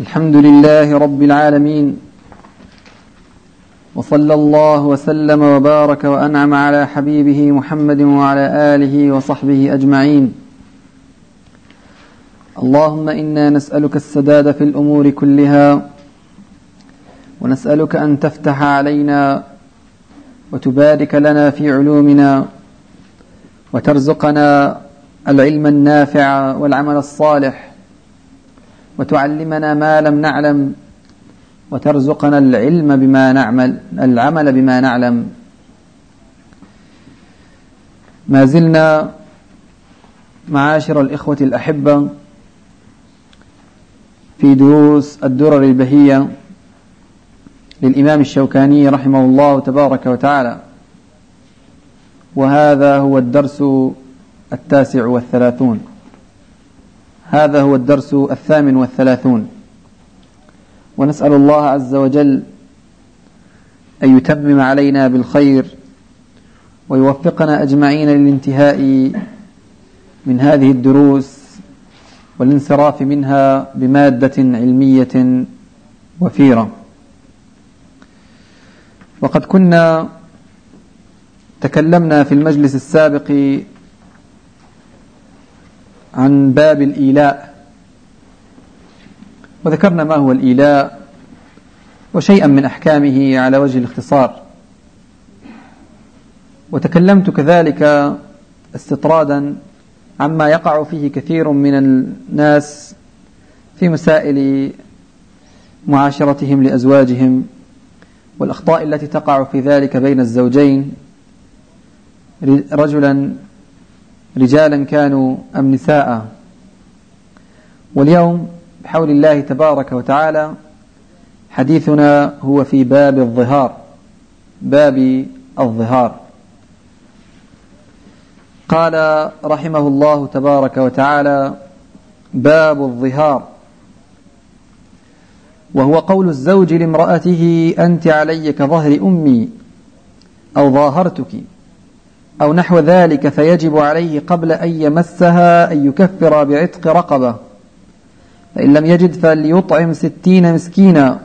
الحمد لله رب العالمين وصلى الله وسلم وبارك وأنعم على حبيبه محمد وعلى آله وصحبه أجمعين. اللهم إنا نسألك السداد في الأمور كلها ونسألك أن تفتح علينا وتبارك لنا في علومنا وترزقنا العلم النافع والعمل الصالح وتعلمنا ما لم نعلم وترزقنا العلم بما نعمل العمل بما نعلم. ما زلنا معاشر الإخوة الأحبة في دروس الدرر البهية للإمام الشوكاني رحمه الله تبارك وتعالى. وهذا هو الدرس التاسع والثلاثون. هذا هو الدرس الثامن والثلاثون. ونسأل الله عز وجل أن يتمم علينا بالخير ويوفقنا أجمعين للانتهاء من هذه الدروس والانصراف منها بمادة علمية وفيرة. وقد كنا تكلمنا في المجلس السابق عن باب الإيلاء. وذكرنا ما هو الإيلاء وشيئا من أحكامه على وجه الاختصار. وتكلمت كذلك استطرادا عما يقع فيه كثير من الناس في مسائل معاشرتهم لأزواجهم والأخطاء التي تقع في ذلك بين الزوجين. رجلا رجالا كانوا أم نساء. واليوم بحول الله تبارك وتعالى حديثنا هو في باب الظهار باب الظهار. قال رحمه الله تبارك وتعالى باب الظهار. وهو قول الزوج لامرأته أنت علي كظهر أمي أو ظاهرتك. أو نحو ذلك فيجب عليه قبل أن يمسها أن يكفر بعتق رقبة. فإن لم يجد فليطعم ستين مسكينا.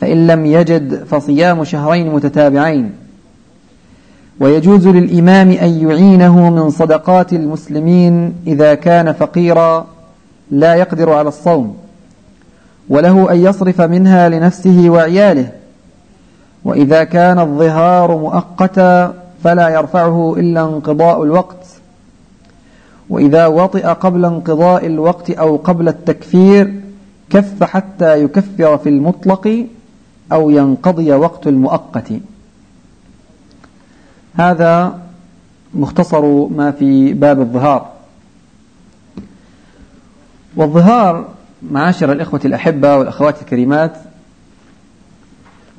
فإن لم يجد فصيام شهرين متتابعين. ويجوز للإمام أن يعينه من صدقات المسلمين إذا كان فقيرا لا يقدر على الصوم. وله أن يصرف منها لنفسه وعياله. وإذا كان الظهار مؤقتا فلا يرفعه إلا انقضاء الوقت. وإذا وطئ قبل انقضاء الوقت أو قبل التكفير كف حتى يكفر في المطلق أو ينقضي وقت المؤقت. هذا مختصر ما في باب الظهار. والظهار معاشر الإخوة الأحبة والأخوات الكريمات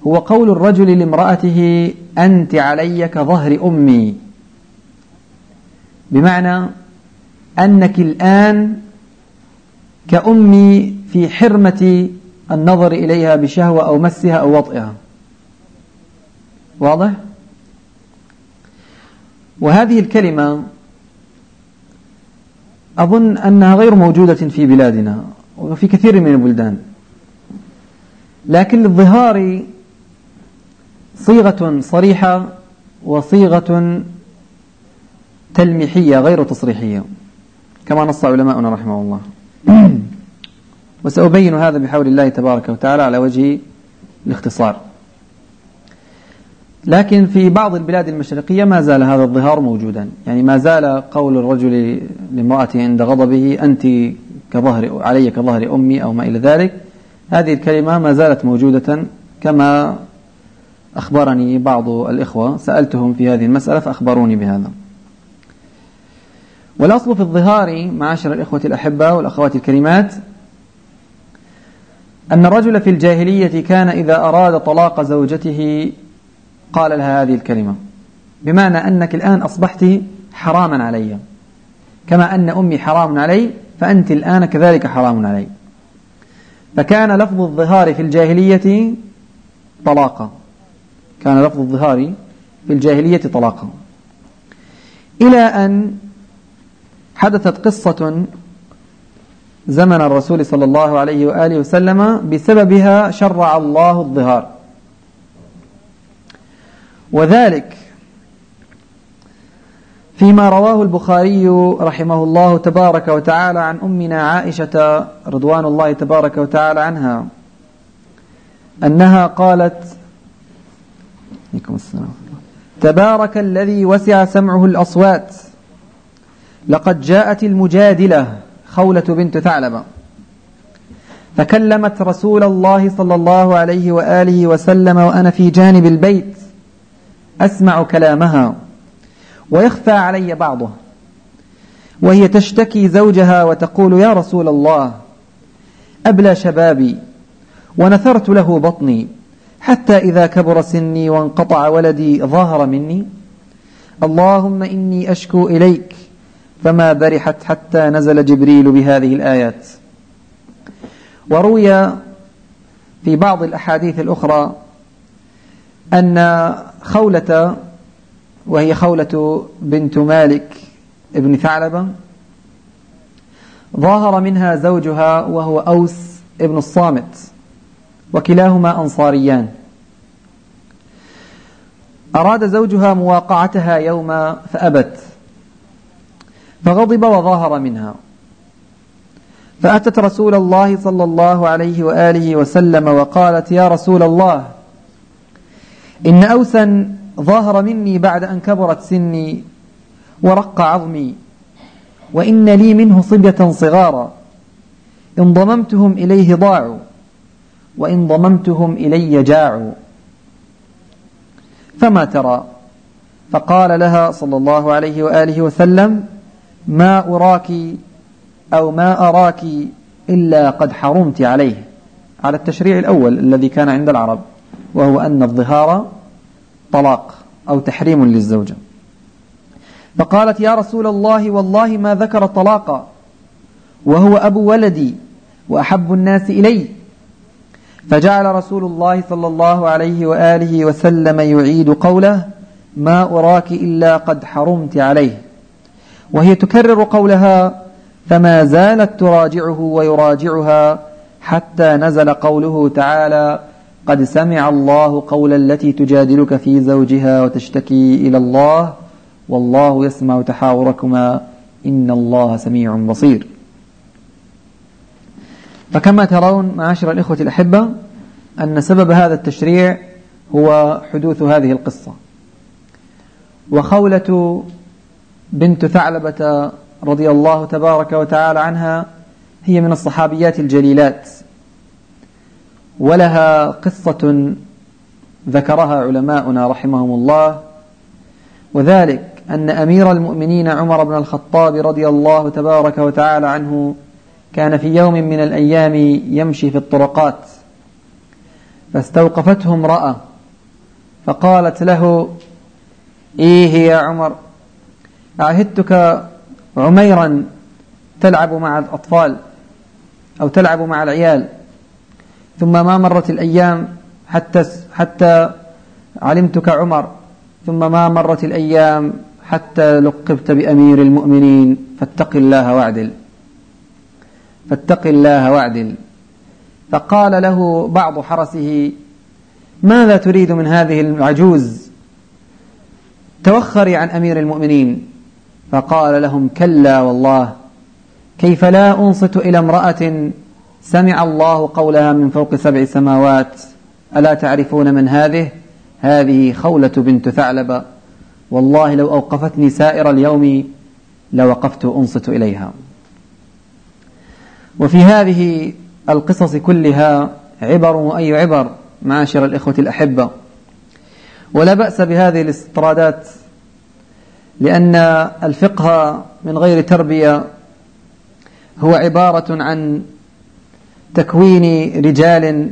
هو قول الرجل لامرأته أنت علي كظهر أمي. بمعنى أنك الآن كأمي في حرمة النظر إليها بشهوة أو مسها أو وطئها. واضح؟ وهذه الكلمة أظن أنها غير موجودة في بلادنا وفي كثير من البلدان. لكن للظهار صيغة صريحة وصيغة تلميحية غير تصريحية كما نص علماؤنا رحمه الله. وسأبين هذا بحول الله تبارك وتعالى على وجه الاختصار. لكن في بعض البلاد المشرقية ما زال هذا الظهار موجودا. يعني ما زال قول الرجل لامرأته عند غضبه أنت كظهر علي كظهر أمي أو ما إلى ذلك. هذه الكلمة ما زالت موجودة كما أخبرني بعض الإخوة سألتهم في هذه المسألة فأخبروني بهذا. والأصل في الظهار معاشر الإخوة الأحبة والأخوات الكريمات أن الرجل في الجاهلية كان إذا أراد طلاق زوجته قال لها هذه الكلمة. بمعنى أنك الآن أصبحت حراما علي. كما أن أمي حرام علي فأنت الآن كذلك حرام علي. فكان لفظ الظهار في الجاهلية طلاقا. كان لفظ الظهار في الجاهلية طلاقا. إلى أن حدثت قصة زمن الرسول صلى الله عليه وآله وسلم بسببها شرع الله الظهار. وذلك فيما رواه البخاري رحمه الله تبارك وتعالى عن أمنا عائشة رضوان الله تبارك وتعالى عنها أنها قالت تبارك الذي وسع سمعه الأصوات. لقد جاءت المجادلة خولة بنت ثعلبة. فكلمت رسول الله صلى الله عليه وآله وسلم وأنا في جانب البيت. أسمع كلامها. ويخفى علي بعضه وهي تشتكي زوجها وتقول يا رسول الله أبلى شبابي ونثرت له بطني. حتى إذا كبر سني وانقطع ولدي ظهر مني اللهم إني أشكو إليك فما برحت حتى نزل جبريل بهذه الآيات. وروي في بعض الأحاديث الأخرى أن خولة وهي خولة بنت مالك ابن ثعلبة ظاهر منها زوجها وهو أوس ابن الصامت وكلاهما أنصاريان. أراد زوجها مواقعتها يوما فأبت فغضب وظاهر منها. فأتت رسول الله صلى الله عليه وآله وسلم وقالت يا رسول الله إن أوسا ظاهر مني بعد أن كبرت سني ورق عظمي وإن لي منه صبية صغارا إن ضممتهم إليه ضاعوا وإن ضممتهم إلي جاعوا. فما ترى؟ فقال لها صلى الله عليه وآله وسلم ما أراك أو ما أراك إلا قد حرمت عليه. على التشريع الأول الذي كان عند العرب وهو أن الظهار طلاق أو تحريم للزوجة. فقالت يا رسول الله والله ما ذكر طلاقا وهو أبو ولدي وأحب الناس إلي فجعل رسول الله صلى الله عليه وآله وسلم يعيد قوله ما أراك إلا قد حرمت عليه. وهي تكرر قولها فما زالت تراجعه ويراجعها حتى نزل قوله تعالى قد سمع الله قول التي تجادلك في زوجها وتشتكي إلى الله والله يسمع تحاوركما إن الله سميع بصير. فكما ترون معاشر الإخوة الأحبة أن سبب هذا التشريع هو حدوث هذه القصة. وخولة بنت ثعلبة رضي الله تبارك وتعالى عنها هي من الصحابيات الجليلات. ولها قصة ذكرها علماؤنا رحمهم الله وذلك أن أمير المؤمنين عمر بن الخطاب رضي الله تبارك وتعالى عنه كان في يوم من الأيام يمشي في الطرقات فاستوقفته امرأة فقالت له إيه يا عمر؟ أعهدتك عميرا تلعب مع الأطفال أو تلعب مع العيال ثم ما مرت الأيام حتى حتى علمتك عمر ثم ما مرت الأيام حتى لقبت بأمير المؤمنين فاتق الله واعدل. فاتق الله واعدل. فقال له بعض حرسه ماذا تريد من هذه العجوز؟ توخري عن أمير المؤمنين. فقال لهم كلا والله كيف لا أنصت إلى امرأة سمع الله قولها من فوق سبع سماوات ألا تعرفون من هذه؟ هذه خولة بنت ثعلب. والله لو أوقفتني سائر اليوم لوقفت أنصت إليها. وفي هذه القصص كلها عبر وأي عبر معاشر الإخوة الأحبة. ولا بأس بهذه الاستطرادات لأن الفقه من غير تربية هو عبارة عن تكوين رجال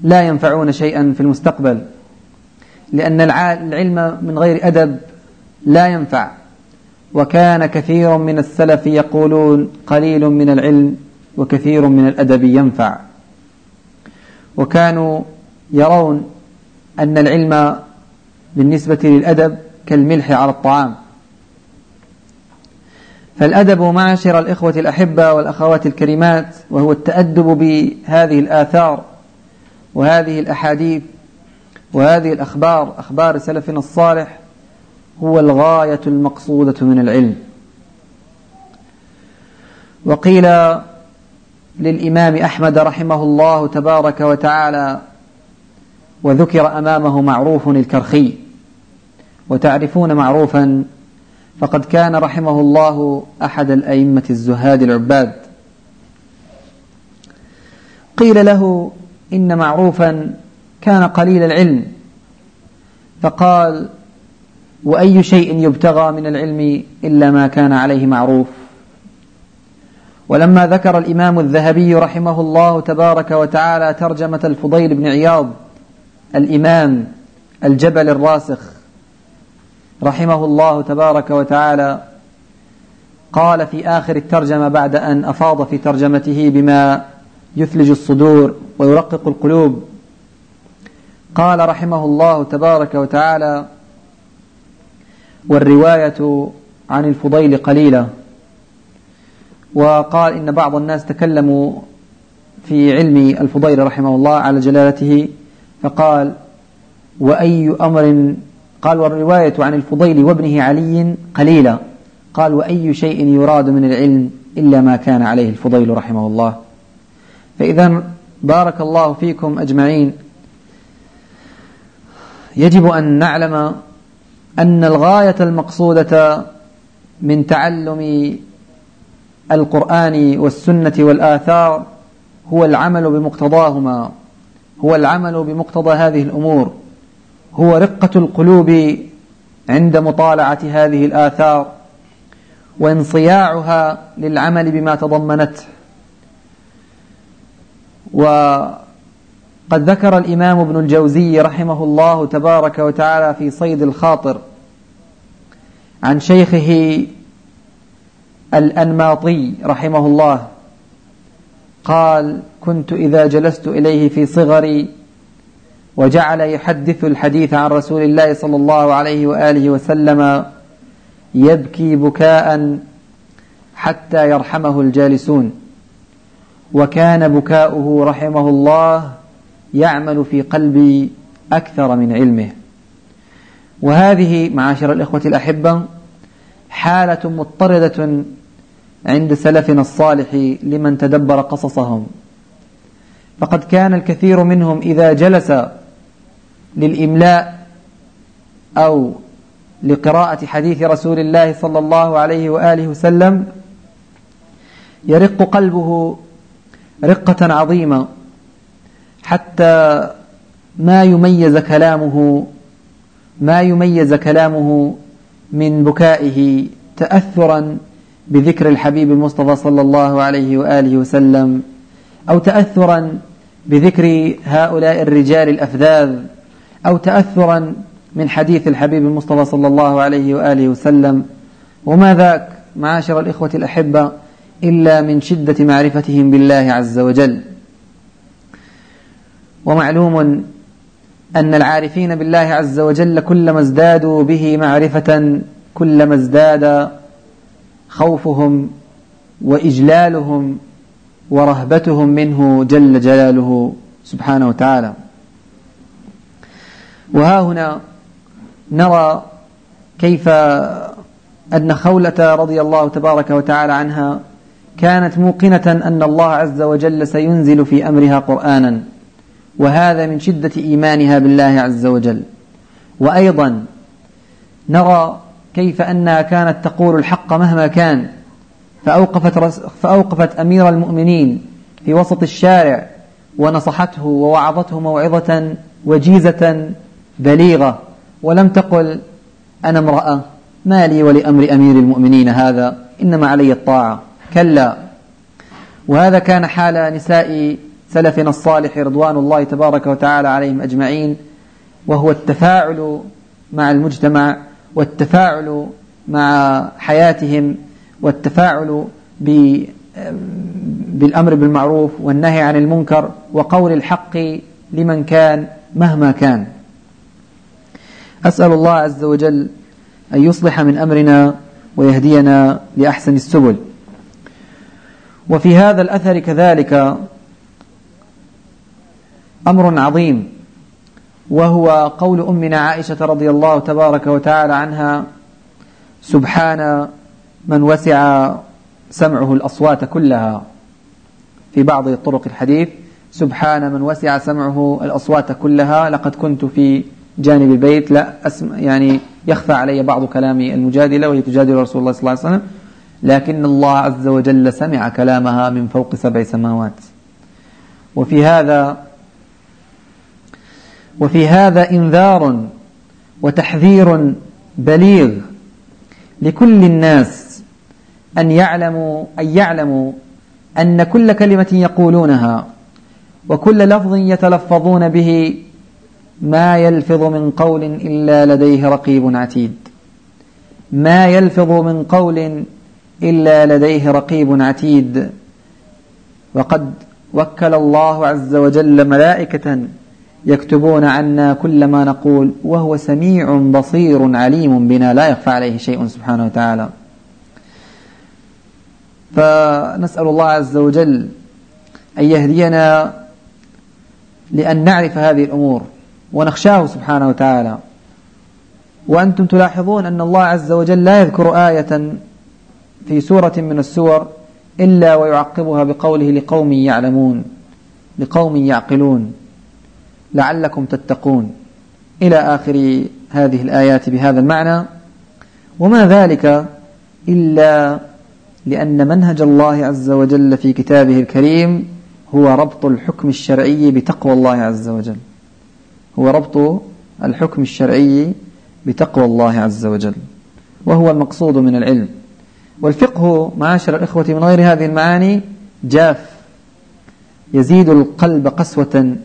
لا ينفعون شيئا في المستقبل لأن العلم من غير أدب لا ينفع. وكان كثير من السلف يقولون قليل من العلم. وكثير من الأدب ينفع. وكانوا يرون أن العلم بالنسبة للأدب كالملح على الطعام. فالأدب معاشر الإخوة الأحبة والأخوات الكريمات وهو التأدب بهذه الآثار وهذه الأحاديث وهذه الأخبار أخبار سلفنا الصالح هو الغاية المقصودة من العلم. وقيل للإمام أحمد رحمه الله تبارك وتعالى وذكر أمامه معروف الكرخي وتعرفون معروفا فقد كان رحمه الله أحد الأئمة الزهاد العباد. قيل له إن معروفا كان قليل العلم فقال وأي شيء يبتغى من العلم إلا ما كان عليه معروف؟ ولما ذكر الإمام الذهبي رحمه الله تبارك وتعالى ترجمة الفضيل بن عياض الإمام الجبل الراسخ رحمه الله تبارك وتعالى قال في آخر الترجمة بعد أن أفاض في ترجمته بما يثلج الصدور ويرقق القلوب قال رحمه الله تبارك وتعالى والرواية عن الفضيل قليلة. وقال إن بعض الناس تكلموا في علم الفضيل رحمه الله على جلالته فقال وأي أمر؟ قال والرواية عن الفضيل وابنه علي قليلة. قال وأي شيء يراد من العلم إلا ما كان عليه الفضيل رحمه الله. فإذا بارك الله فيكم أجمعين. يجب أن نعلم أن الغاية المقصودة من تعلم القرآن والسنة والآثار هو العمل بمقتضاهما هو العمل بمقتضى هذه الأمور هو رقة القلوب عند مطالعة هذه الآثار وانصياعها للعمل بما تضمنته وقد ذكر الإمام ابن الجوزي رحمه الله تبارك وتعالى في صيد الخاطر عن شيخه الأنماطي رحمه الله. قال كنت إذا جلست إليه في صغري وجعل يحدث الحديث عن رسول الله صلى الله عليه وآله وسلم يبكي بكاء حتى يرحمه الجالسون. وكان بكاؤه رحمه الله يعمل في قلبي أكثر من علمه. وهذه معاشر الإخوة الأحبة حالة مضطردة عند سلفنا الصالح لمن تدبر قصصهم. فقد كان الكثير منهم إذا جلس للإملاء أو لقراءة حديث رسول الله صلى الله عليه وآله وسلم يرق قلبه رقة عظيمة حتى ما يميز كلامه ما يميز كلامه من بكائه تأثرا بذكر الحبيب المصطفى صلى الله عليه وآله وسلم أو تأثرا بذكر هؤلاء الرجال الأفذاذ أو تأثرا من حديث الحبيب المصطفى صلى الله عليه وآله وسلم. وما ذاك معاشر الإخوة الأحبة إلا من شدة معرفتهم بالله عز وجل. ومعلوم أن العارفين بالله عز وجل كلما ازدادوا به معرفة كلما ازداد خوفهم وإجلالهم ورهبتهم منه جل جلاله سبحانه وتعالى. وها هنا نرى كيف أن خولة رضي الله تبارك وتعالى عنها كانت موقنة أن الله عز وجل سينزل في أمرها قرآنا وهذا من شدة إيمانها بالله عز وجل. وأيضا نرى كيف أنها كانت تقول الحق مهما كان فأوقفت, فأوقفت أمير المؤمنين في وسط الشارع ونصحته ووعظته موعظة وجيزة بليغة ولم تقل أنا امرأة ما لي ولأمر أمير المؤمنين هذا إنما علي الطاعة. كلا. وهذا كان حال نساء سلفنا الصالح رضوان الله تبارك وتعالى عليهم أجمعين وهو التفاعل مع المجتمع والتفاعل مع حياتهم والتفاعل بالأمر بالمعروف والنهي عن المنكر وقول الحق لمن كان مهما كان. أسأل الله عز وجل أن يصلح من أمرنا ويهدينا لأحسن السبل. وفي هذا الأثر كذلك أمر عظيم. وهو قول أمنا عائشة رضي الله تبارك وتعالى عنها سبحان من وسع سمعه الأصوات كلها. في بعض طرق الحديث سبحان من وسع سمعه الأصوات كلها لقد كنت في جانب البيت لا أسمع يعني يخفى علي بعض كلام المجادلة وهي تجادل رسول الله صلى الله عليه وسلم لكن الله عز وجل سمع كلامها من فوق سبع سماوات. وفي هذا وفي هذا إنذار وتحذير بليغ لكل الناس أن يعلموا أن يعلموا أن كل كلمة يقولونها وكل لفظ يتلفظون به ما يلفظ من قول إلا لديه رقيب عتيد. ما يلفظ من قول إلا لديه رقيب عتيد. وقد وكل الله عز وجل ملائكة يكتبون عنا كل ما نقول وهو سميع بصير عليم بنا لا يخفى عليه شيء سبحانه وتعالى. فنسأل الله عز وجل أن يهدينا لأن نعرف هذه الأمور ونخشاه سبحانه وتعالى. وأنتم تلاحظون أن الله عز وجل لا يذكر آية في سورة من السور إلا ويعقبها بقوله لقوم يعلمون لقوم يعقلون. لعلكم تتقون. إلى آخر هذه الآيات بهذا المعنى. وما ذلك إلا لأن منهج الله عز وجل في كتابه الكريم هو ربط الحكم الشرعي بتقوى الله عز وجل. هو ربط الحكم الشرعي بتقوى الله عز وجل. وهو المقصود من العلم. والفقه معاشر الإخوة من غير هذه المعاني جاف. يزيد القلب قسوة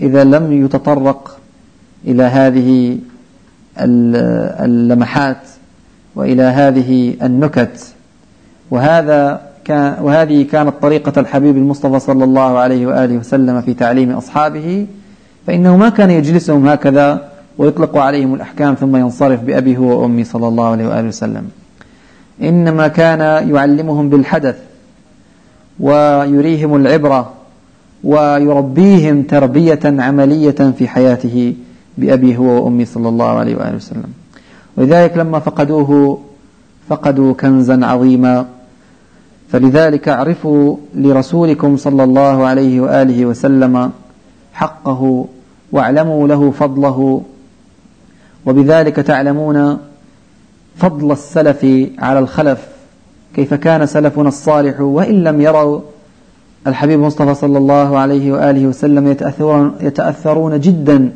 إذا لم يتطرق إلى هذه اللمحات وإلى هذه النكت. وهذا كان وهذه كانت طريقة الحبيب المصطفى صلى الله عليه وآله وسلم في تعليم أصحابه فإنه ما كان يجلسهم هكذا ويطلق عليهم الأحكام ثم ينصرف بأبي هو وأمي صلى الله عليه وآله وسلم. إنما كان يعلمهم بالحدث ويريهم العبرة ويربيهم تربية عملية في حياته بأبي هو وأمي صلى الله عليه وآله وسلم. ولذلك لما فقدوه فقدوا كنزا عظيما. فلذلك اعرفوا لرسولكم صلى الله عليه وآله وسلم حقه واعلموا له فضله. وبذلك تعلمون فضل السلف على الخلف كيف كان سلفنا الصالح وإن لم يروا الحبيب مصطفى صلى الله عليه وآله وسلم يتأثرون, يتأثرون جدا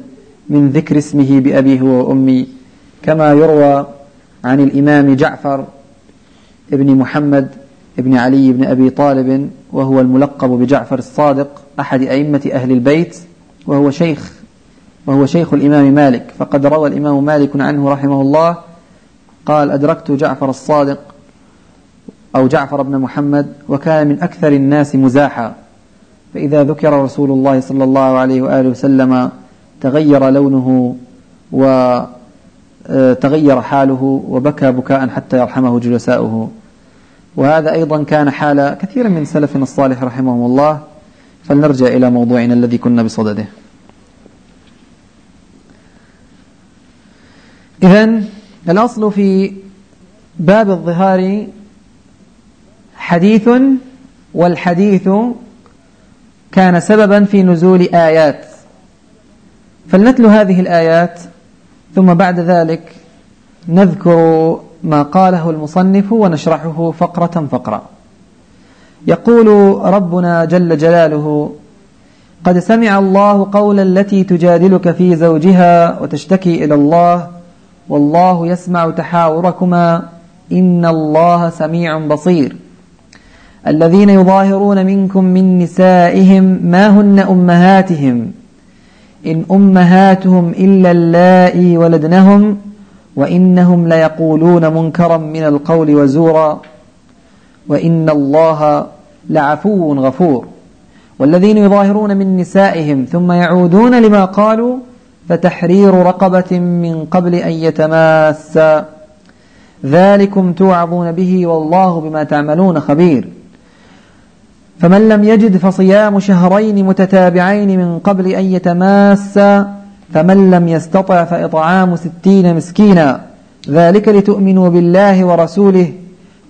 من ذكر اسمه بأبيه وأمي كما يروى عن الإمام جعفر ابن محمد ابن علي بن أبي طالب وهو الملقب بجعفر الصادق أحد أئمة أهل البيت وهو شيخ وهو شيخ الإمام مالك. فقد روى الإمام مالك عنه رحمه الله قال أدركت جعفر الصادق أو جعفر بن محمد وكان من أكثر الناس مزاحا. فإذا ذكر رسول الله صلى الله عليه وآله وسلم تغير لونه وتغير حاله وبكى بكاء حتى يرحمه جلساؤه. وهذا أيضا كان حال كثير من سلفنا الصالح رحمهم الله. فلنرجع إلى موضوعنا الذي كنا بصدده. إذن الأصل في باب الظهار حديث والحديث كان سببا في نزول آيات. فلنتلو هذه الآيات ثم بعد ذلك نذكر ما قاله المصنف ونشرحه فقرة فقرة. يقول ربنا جل جلاله قد سمع الله قول التي تجادلك في زوجها وتشتكي إلى الله والله يسمع تحاوركما إن الله سميع بصير الذين يظاهرون منكم من نسائهم ما هن أمهاتهم؟ إن أمهاتهم إلا اللائي ولدنهم وإنهم ليقولون منكرا من القول وزورا. وإن الله لعفو غفور. والذين يظاهرون من نسائهم ثم يعودون لما قالوا فتحرير رقبة من قبل أن يتماسا. ذلكم توعظون به والله بما تعملون خبير. فمن لم يجد فصيام شهرين متتابعين من قبل أن يتماسا فمن لم يستطع فإطعام ستين مسكينا. ذلك لتؤمنوا بالله ورسوله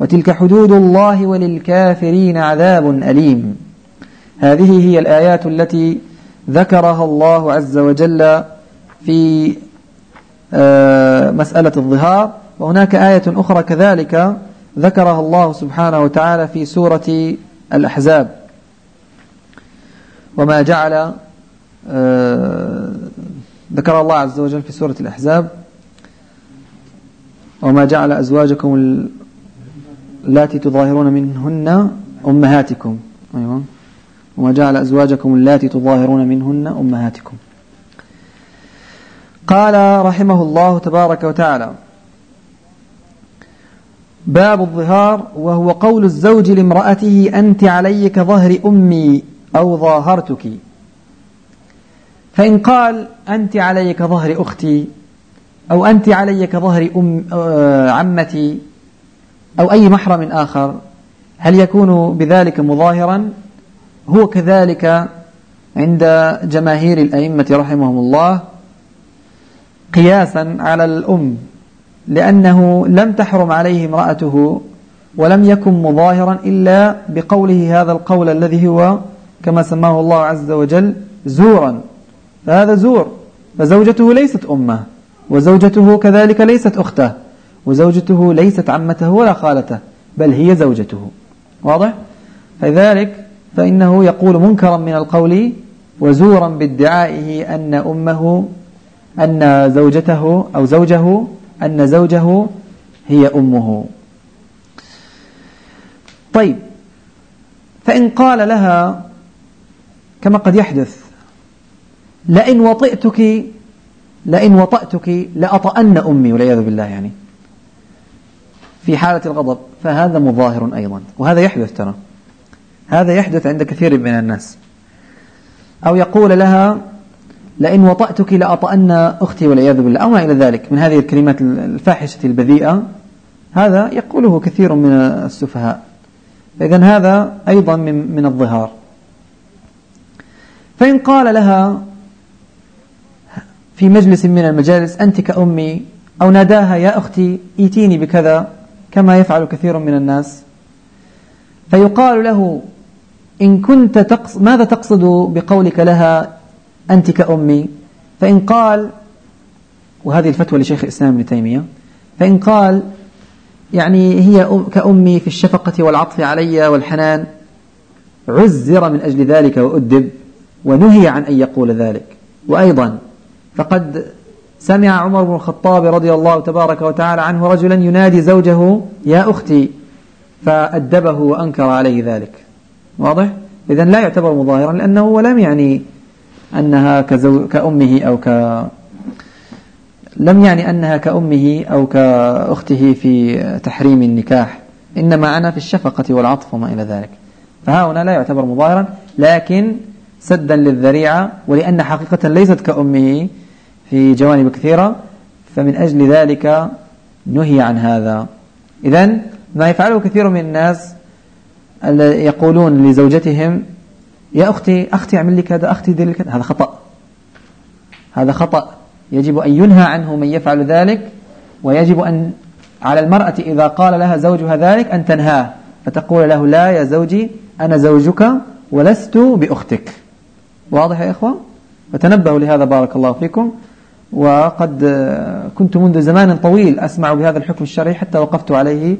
وتلك حدود الله وللكافرين عذاب أليم. هذه هي الآيات التي ذكرها الله عز وجل في آه، مسألة الظهار. وهناك آية أخرى كذلك ذكرها الله سبحانه وتعالى في سورة الأحزاب. وما جعل آه، ذكر الله عز وجل في سورة الأحزاب وما جعل أزواجكم اللاتي تظاهرون منهن أمهاتكم. أيوة. وما جعل أزواجكم اللاتي تظاهرون منهن أمهاتكم. قال رحمه الله تبارك وتعالى باب الظهار وهو قول الزوج لامرأته أنت علي كظهر أمي أو ظاهرتك. فإن قال أنت علي كظهر أختي أو أنت علي كظهر أم آه، عمتي أو أي محرم آخر هل يكون بذلك مظاهرا؟ هو كذلك عند جماهير الأئمة رحمهم الله قياسا على الأم. لأنه لم تحرم عليه امرأته ولم يكن مظاهرا إلا بقوله هذا القول الذي هو كما سماه الله عز وجل زورا. فهذا زور. فزوجته ليست أمه. وزوجته كذلك ليست أخته. وزوجته ليست عمته ولا خالته بل هي زوجته. واضح؟ فذلك فإنه يقول منكرا من القول وزورا بادعائه أن أمه أن زوجته أو زوجه أن زوجه هي أمه. طيب فإن قال لها كما قد يحدث لئن وطئتك لئن وطأتك لأطأن أمي. والعياذ بالله يعني. في حالة الغضب فهذا مظاهر أيضا. وهذا يحدث ترى. هذا يحدث عند كثير من الناس. أو يقول لها لئن وطأتك لأطأن أختي والعياذ بالله. أو ما إلى ذلك من هذه الكلمات الفاحشة البذيئة. هذا يقوله كثير من السفهاء. إذا هذا أيضا من, من الظهار. فإن قال لها في مجلس من المجالس أنت كأمي أو ناداها يا أختي إيتيني بكذا كما يفعل كثير من الناس. فيقال له إن كنت تقصد ماذا تقصد بقولك لها؟ أنت كأمي. فإن قال وهذه الفتوى لشيخ الإسلام ابن تيمية فإن قال يعني هي كأمي في الشفقة والعطف علي والحنان عزر من أجل ذلك وأدب ونهي عن أن يقول ذلك. وأيضا فقد سمع عمر بن الخطاب رضي الله تبارك وتعالى عنه رجلا ينادي زوجه يا أختي. فأدبه وأنكر عليه ذلك. واضح؟ إذا لا يعتبر مظاهرا لأنه لم يعني أنها كزو كأمه أو ك لم يعني أنها كأمه أو كأخته في تحريم النكاح إنما أنا في الشفقة والعطف وما إلى ذلك. هنا لا يعتبر مظاهرا لكن سدا للذريعة ولأن حقيقة ليست كأمه في جوانب كثيرة فمن أجل ذلك نهي عن هذا. إذا ما يفعله كثير من الناس يقولون لزوجتهم يا أختي أختي اعمل لي كذا أختي دير كذا. هذا خطأ. هذا خطأ. يجب أن ينهى عنه من يفعل ذلك ويجب أن على المرأة إذا قال لها زوجها ذلك أن تنهاه. فتقول له لا يا زوجي أنا زوجك ولست بأختك. واضح يا إخوة؟ فتنبهوا لهذا بارك الله فيكم. وقد كنت منذ زمان طويل أسمع بهذا الحكم الشرعي حتى وقفت عليه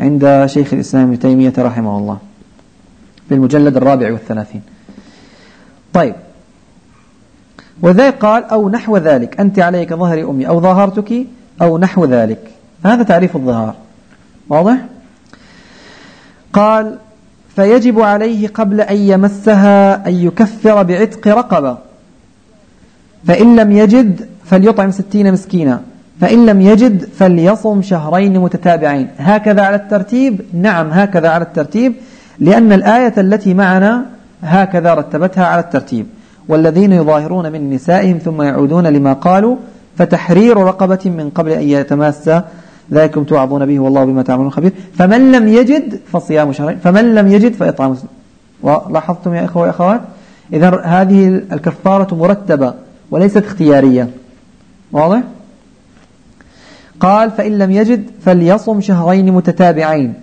عند شيخ الإسلام ابن تيمية رحمه الله. في المجلد الرابع والثلاثين. طيب. وذلك قال أو نحو ذلك. أنت عليك ظهر أمي. أو ظاهرتك أو نحو ذلك. هذا تعريف الظهار. واضح؟ قال فيجب عليه قبل أن يمسها أن يكفر بعتق رقبة. فإن لم يجد فليطعم ستين مسكينا. فإن لم يجد فليصم شهرين متتابعين. هكذا على الترتيب؟ نعم هكذا على الترتيب. لأن الآية التي معنا هكذا رتبتها على الترتيب. والذين يظاهرون من نسائهم ثم يعودون لما قالوا فتحرير رقبة من قبل أن يتماس ذلكم توعظون به والله بما تعملون خبير. فمن لم يجد فصيام شهرين فمن لم يجد فإطعام ولاحظتم يا إخوة وأخوات؟ إذا هذه الكفارة مرتبة وليست اختيارية. واضح؟ قال فإن لم يجد فليصم شهرين متتابعين.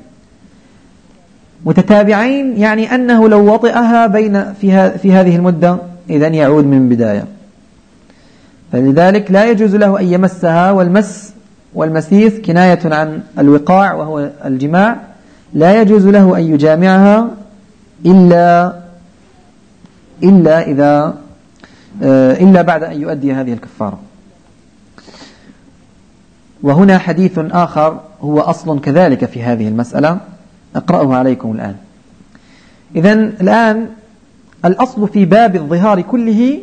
متتابعين يعني أنه لو وطئها بين في, في هذه المدة إذا يعود من بداية. فلذلك لا يجوز له أن يمسها والمس والمسيس كناية عن الوقاع وهو الجماع. لا يجوز له أن يجامعها إلا إلا إذا آه، إلا بعد أن يؤدي هذه الكفارة. وهنا حديث آخر هو أصل كذلك في هذه المسألة. أقرأه عليكم الآن. إذا الآن الأصل في باب الظهار كله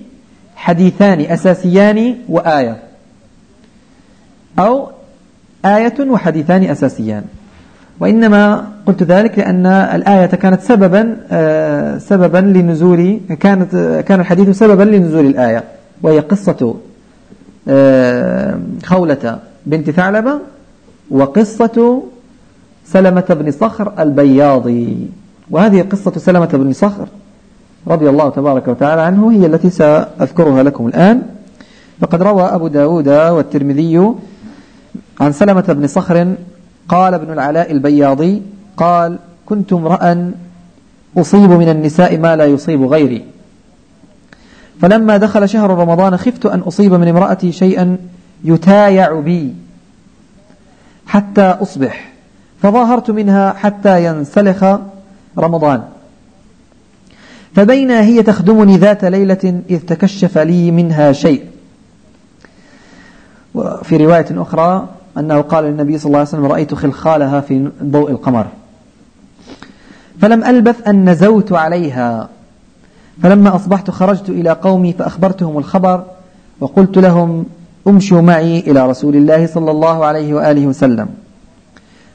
حديثان أساسيان وآية. أو آية وحديثان أساسيان. وإنما قلت ذلك لأن الآية كانت سببا آه، سببا لنزول كانت كان الحديث سببا لنزول الآية. وهي قصة آه، خولة بنت ثعلبة وقصة سلمة بن صخر البياضي. وهذه قصة سلمة بن صخر رضي الله تبارك وتعالى عنه هي التي سأذكرها لكم الآن. فقد روى أبو داود والترمذي عن سلمة بن صخر قال ابن العلاء البياضي قال كنت امرأ أصيب من النساء ما لا يصيب غيري. فلما دخل شهر رمضان خفت أن أصيب من امرأتي شيئا يتايع بي حتى أصبح. فظاهرت منها حتى ينسلخ رمضان. فبين هي تخدمني ذات ليلة إذ تكشف لي منها شيء. وفي رواية أخرى أنه قال للنبي صلى الله عليه وسلم رأيت خلخالها في ضوء القمر. فلم ألبث أن نزوت عليها. فلما أصبحت خرجت إلى قومي فأخبرتهم الخبر وقلت لهم امشوا معي إلى رسول الله صلى الله عليه وآله وسلم.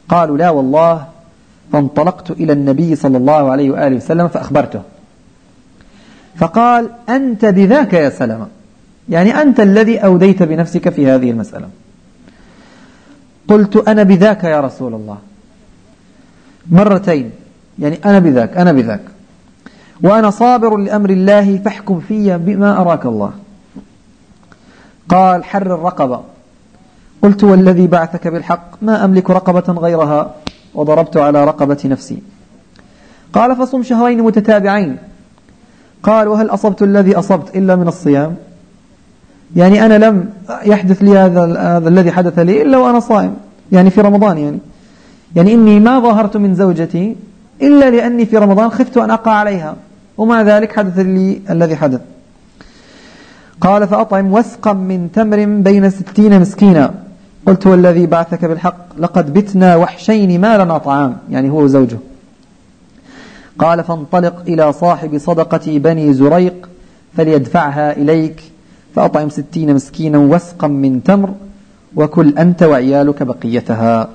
قالوا لا والله فانطلقت إلى النبي صلى الله عليه وآله وسلم فأخبرته. فقال أنت بذاك يا سلمة. يعني أنت الذي أوديت بنفسك في هذه المسألة. قلت أنا بذاك يا رسول الله. مرتين. يعني أنا بذاك أنا بذاك. وأنا صابر لأمر الله فاحكم في بما أراك الله. قال حر الرقبة. قلت والذي بعثك بالحق ما أملك رقبة غيرها؟ وضربت على رقبة نفسي. قال فصم شهرين متتابعين. قال وهل أصبت الذي أصبت إلا من الصيام؟ يعني أنا لم يحدث لي هذا, هذا الذي حدث لي إلا وأنا صائم. يعني في رمضان يعني. يعني إني ما ظهرت من زوجتي إلا لأني في رمضان خفت أن أقع عليها. ومع ذلك حدث لي الذي حدث. قال فأطعم وسقا من تمر بين ستين مسكينا. قلت والذي بعثك بالحق لقد بتنا وحشين ما لنا طعام. يعني هو زوجه قال فانطلق إلى صاحب صدقة بني زريق فليدفعها إليك فأطعم ستين مسكينا وسقا من تمر وكل أنت وعيالك بقيتها.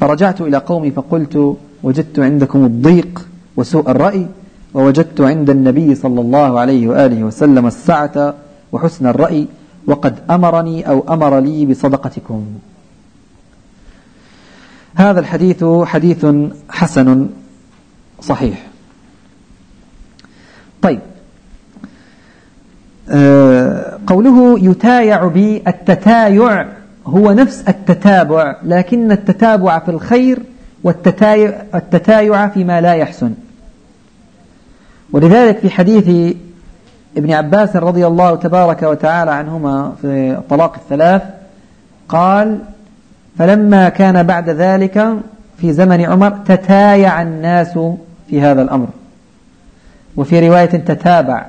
فرجعت إلى قومي فقلت وجدت عندكم الضيق وسوء الرأي ووجدت عند النبي صلى الله عليه وآله وسلم السعة وحسن الرأي وقد أمرني أو أمر لي بصدقتكم. هذا الحديث حديث حسن صحيح. طيب. آه، قوله يتايع بي التتايع هو نفس التتابع لكن التتابع في الخير والتتايع التتايع فيما لا يحسن. ولذلك في حديث ابن عباس رضي الله تبارك وتعالى عنهما في الطلاق الثلاث قال فلما كان بعد ذلك في زمن عمر تتايع الناس في هذا الأمر. وفي رواية تتابع.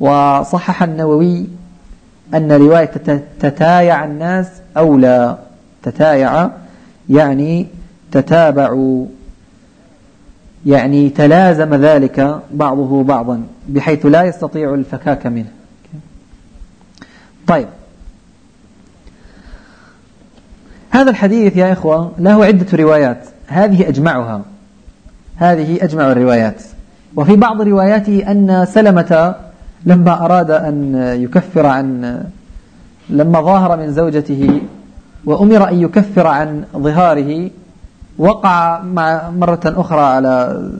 وصحح النووي أن رواية تتايع الناس أولى تتايع يعني تتابعوا. يعني تلازم ذلك بعضه بعضا بحيث لا يستطيع الفكاك منه. طيب. هذا الحديث يا إخوة له عدة روايات. هذه أجمعها. هذه أجمع الروايات. وفي بعض رواياته أن سلمة لما أراد أن يكفر عن لما ظاهر من زوجته وأمر أن يكفر عن ظهاره وقع مع مرة أخرى على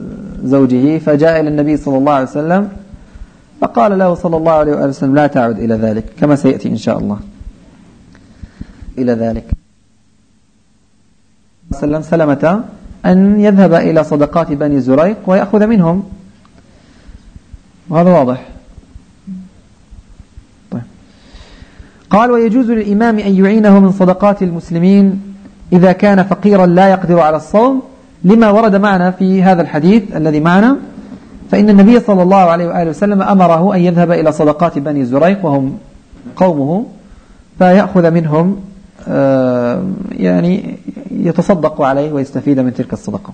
زوجه فجاء إلى النبي صلى الله عليه وسلم فقال له صلى الله عليه وسلم لا تعد إلى ذلك كما سيأتي إن شاء الله. إلى ذلك. وسلم سلمة أن يذهب إلى صدقات بني زريق ويأخذ منهم. وهذا واضح. طيب. قال ويجوز للإمام أن يعينه من صدقات المسلمين إذا كان فقيرا لا يقدر على الصوم. لما ورد معنا في هذا الحديث الذي معنا فإن النبي صلى الله عليه وآله وسلم أمره أن يذهب إلى صدقات بني زريق وهم قومه فيأخذ منهم يعني يتصدق عليه ويستفيد من تلك الصدقة.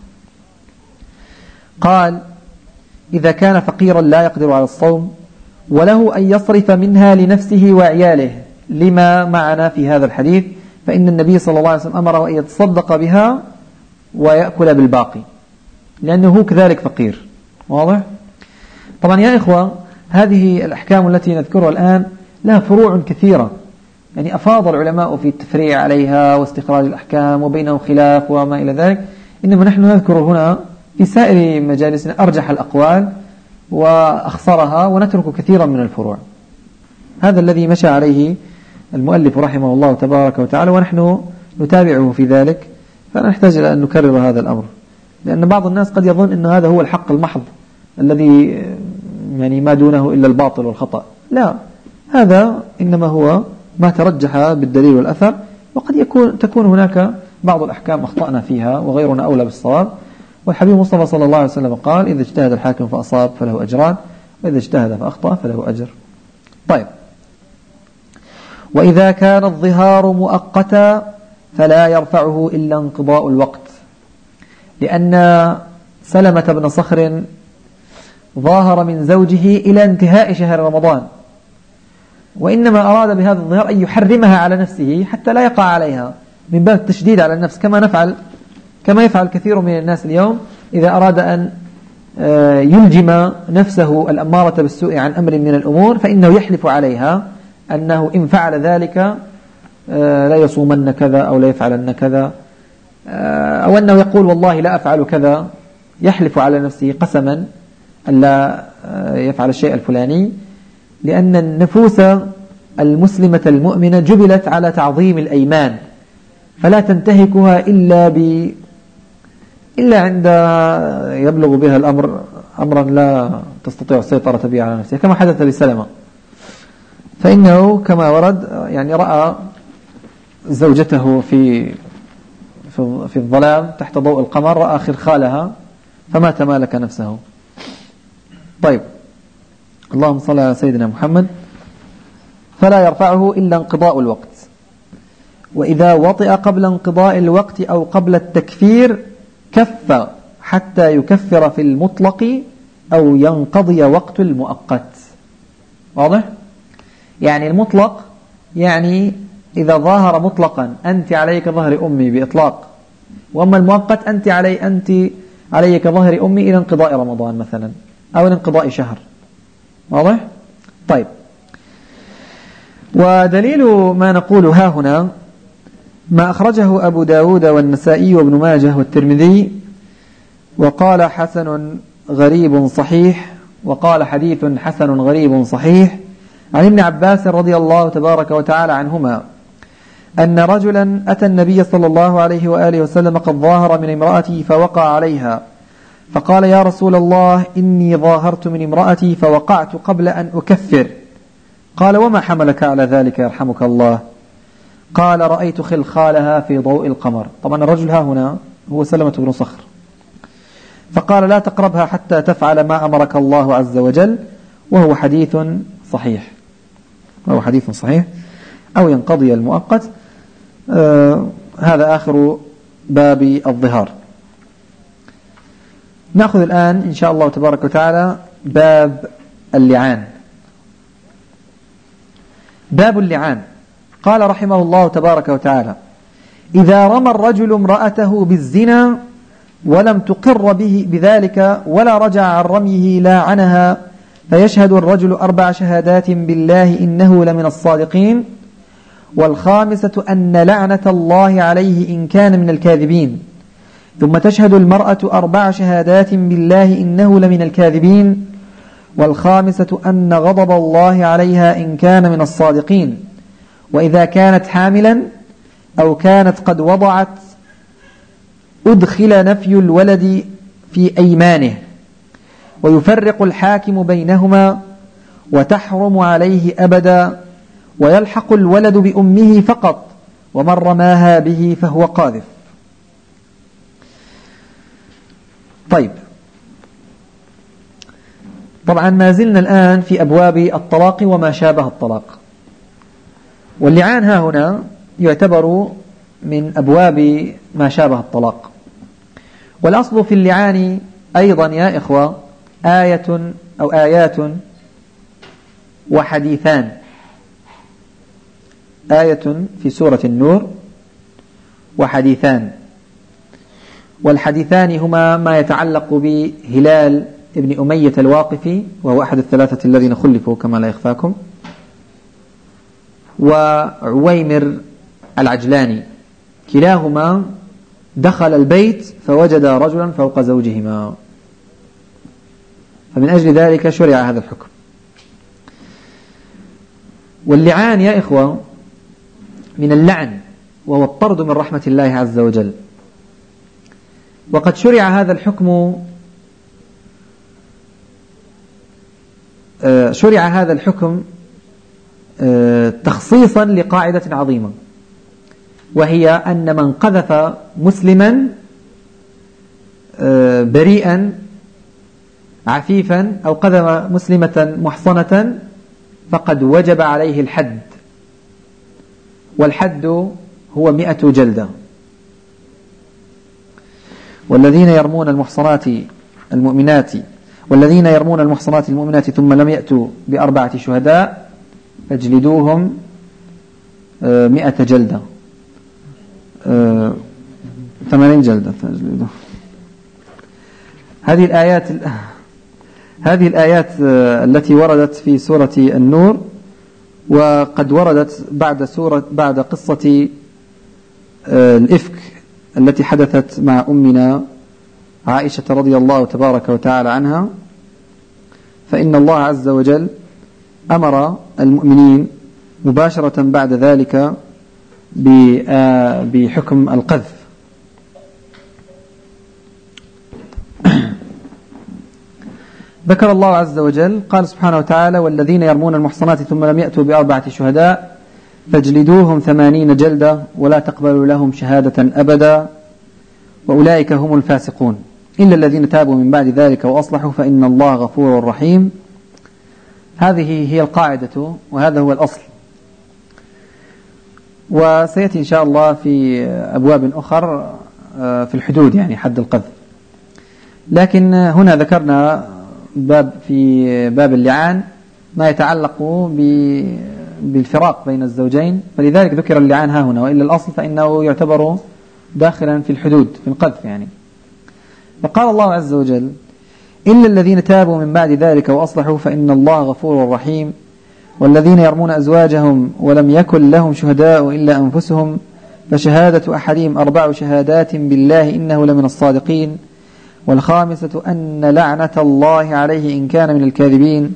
قال إذا كان فقيرا لا يقدر على الصوم وله أن يصرف منها لنفسه وعياله لما معنا في هذا الحديث فإن النبي صلى الله عليه وسلم أمره أن يتصدق بها ويأكل بالباقي لأنه كذلك فقير. واضح؟ طبعا يا إخوة هذه الأحكام التي نذكرها الآن لها فروع كثيرة. يعني أفاض العلماء في التفريع عليها واستخراج الأحكام وبينهم خلاف وما إلى ذلك. إنما نحن نذكر هنا في سائر مجالسنا أرجح الأقوال وأخصرها ونترك كثيرا من الفروع. هذا الذي مشى عليه المؤلف رحمه الله تبارك وتعالى ونحن نتابعه في ذلك فلا نحتاج إلى أن نكرر هذا الأمر. لأن بعض الناس قد يظن أن هذا هو الحق المحض الذي يعني ما دونه إلا الباطل والخطأ. لا هذا إنما هو ما ترجح بالدليل والأثر وقد يكون تكون هناك بعض الأحكام أخطأنا فيها وغيرنا أولى بالصواب. والحبيب مصطفى صلى الله عليه وسلم قال إذا اجتهد الحاكم فأصاب فله أجران وإذا اجتهد فأخطأ فله أجر. طيب. وإذا كان الظهار مؤقتا فلا يرفعه إلا انقضاء الوقت لأن سلمة بن صخر ظاهر من زوجه إلى انتهاء شهر رمضان. وإنما أراد بهذا الظهار أن يحرمها على نفسه حتى لا يقع عليها من باب التشديد على النفس كما نفعل كما يفعل كثير من الناس اليوم إذا أراد أن آه، يلجم نفسه الأمارة بالسوء عن أمر من الأمور فإنه يحلف عليها أنه إن فعل ذلك آه، لا يصومن كذا أو لا يفعلن كذا آه، أو أنه يقول والله لا أفعل كذا يحلف على نفسه قسما أن لا يفعل الشيء الفلاني لأن النفوس المسلمة المؤمنة جبلت على تعظيم الأيمان فلا تنتهكها إلا ب إلا عند يبلغ بها الأمر أمرا لا تستطيع السيطرة به على نفسها. كما حدث لسلمة فإنه كما ورد يعني رأى زوجته في في الظلام تحت ضوء القمر رأى خلخالها فما تمالك نفسه. طيب. اللهم صل على سيدنا محمد. فلا يرفعه إلا انقضاء الوقت. وإذا وطئ قبل انقضاء الوقت أو قبل التكفير كف حتى يكفر في المطلق أو ينقضي وقت المؤقت. واضح؟ يعني المطلق يعني إذا ظاهر مطلقا أنت عليك ظهر أمي بإطلاق. وأما المؤقت أنت علي أنت عليك ظهر أمي إلى انقضاء رمضان مثلا أو انقضاء شهر. واضح؟ طيب ودليل ما نقول ها هنا ما أخرجه أبو داود والنسائي وابن ماجه والترمذي وقال حسن غريب صحيح وقال حديث حسن غريب صحيح عن ابن عباس رضي الله تبارك وتعالى عنهما أن رجلا أتى النبي صلى الله عليه وآله وسلم قد ظاهر من امرأته فوقع عليها فقال يا رسول الله إني ظاهرت من امرأتي فوقعت قبل أن أكفر. قال وما حملك على ذلك يرحمك الله؟ قال رأيت خلخالها في ضوء القمر. طبعا الرجل ها هنا هو سلمة بن صخر. فقال لا تقربها حتى تفعل ما أمرك الله عز وجل وهو حديث صحيح. وهو حديث صحيح. أو ينقضي المؤقت. آه هذا آخر باب الظهار. نأخذ الآن إن شاء الله تبارك وتعالى باب اللعان. باب اللعان. قال رحمه الله تبارك وتعالى إذا رمى الرجل امرأته بالزنا ولم تقر به بذلك ولا رجع عن رميه لا عنها فيشهد الرجل أربع شهادات بالله إنه لمن الصادقين والخامسة أن لعنة الله عليه إن كان من الكاذبين. ثم تشهد المرأة أربع شهادات بالله إنه لمن الكاذبين والخامسة أن غضب الله عليها إن كان من الصادقين. وإذا كانت حاملا أو كانت قد وضعت أدخل نفي الولد في أيمانه. ويفرق الحاكم بينهما وتحرم عليه أبدا ويلحق الولد بأمه فقط ومن رماها به فهو قاذف. طيب. طبعا ما زلنا الآن في أبواب الطلاق وما شابه الطلاق. واللعان ها هنا يعتبر من أبواب ما شابه الطلاق. والأصل في اللعان أيضا يا إخوة آية أو آيات وحديثان. آية في سورة النور وحديثان. والحديثان هما ما يتعلق بهلال ابن أمية الواقفي وهو أحد الثلاثة الذين خلفوا كما لا يخفاكم وعويمر العجلاني. كلاهما دخل البيت فوجد رجلا فوق زوجهما. فمن أجل ذلك شرع هذا الحكم. واللعان يا إخوة من اللعن وهو الطرد من رحمة الله عز وجل. وقد شرع هذا الحكم آه، شرع هذا الحكم آه، تخصيصا لقاعدة عظيمة وهي أن من قذف مسلما آه، بريئا عفيفا أو قذف مسلمة محصنة فقد وجب عليه الحد والحد هو مئة جلدة. والذين يرمون المحصنات المؤمنات والذين يرمون المحصنات المؤمنات ثم لم يأتوا بأربعة شهداء فاجلدوهم آه، مئة جلدة. آه، ثمانين جلدة فاجلدوهم. هذه الآيات هذه الآيات آه، التي وردت في سورة النور وقد وردت بعد سورة بعد قصة الإفك. التي حدثت مع أمنا عائشة رضي الله تبارك وتعالى عنها فإن الله عز وجل أمر المؤمنين مباشرة بعد ذلك بحكم القذف. ذكر الله عز وجل قال سبحانه وتعالى والذين يرمون المحصنات ثم لم يأتوا بأربعة شهداء فاجلدوهم ثمانين جلدة ولا تقبلوا لهم شهادة أبدا. وأولئك هم الفاسقون. إلا الذين تابوا من بعد ذلك وأصلحوا فإن الله غفور رحيم. هذه هي القاعدة وهذا هو الأصل. وسيأتي إن شاء الله في أبواب أخر آه، في الحدود يعني حد القذف. لكن هنا ذكرنا باب في باب اللعان ما يتعلق بالفراق بين الزوجين فلذلك ذكر اللعان ها هنا وإلا الأصل فإنه يعتبر داخلا في الحدود في القذف يعني. فقال الله عز وجل إلا الذين تابوا من بعد ذلك وأصلحوا فإن الله غفور رحيم والذين يرمون أزواجهم ولم يكن لهم شهداء إلا أنفسهم فشهادة أحدهم أربع شهادات بالله إنه لمن الصادقين والخامسة أن لعنة الله عليه إن كان من الكاذبين.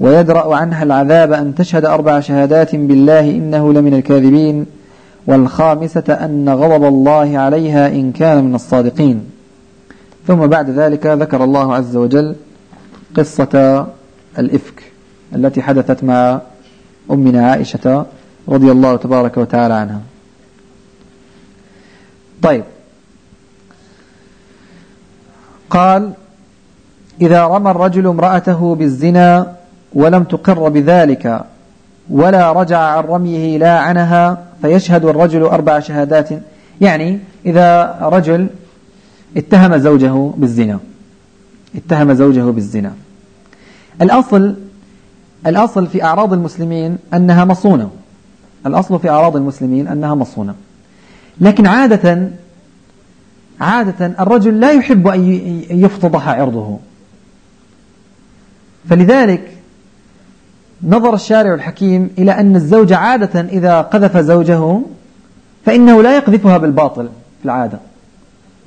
ويدرأ عنها العذاب أن تشهد أربع شهادات بالله إنه لمن الكاذبين والخامسة أن غضب الله عليها إن كان من الصادقين. ثم بعد ذلك ذكر الله عز وجل قصة الإفك التي حدثت مع أمنا عائشة رضي الله تبارك وتعالى عنها. طيب. قال إذا رمى الرجل امرأته بالزنا ولم تقر بذلك ولا رجع عن رميه لا عنها فيشهد الرجل أربع شهادات. يعني إذا رجل اتهم زوجه بالزنا. اتهم زوجه بالزنا. الأصل الأصل في أعراض المسلمين أنها مصونة. الأصل في أعراض المسلمين أنها مصونة. لكن عادة عادة الرجل لا يحب أن يفتضح عرضه. فلذلك نظر الشارع الحكيم إلى أن الزوج عادة إذا قذف زوجه فإنه لا يقذفها بالباطل في العادة.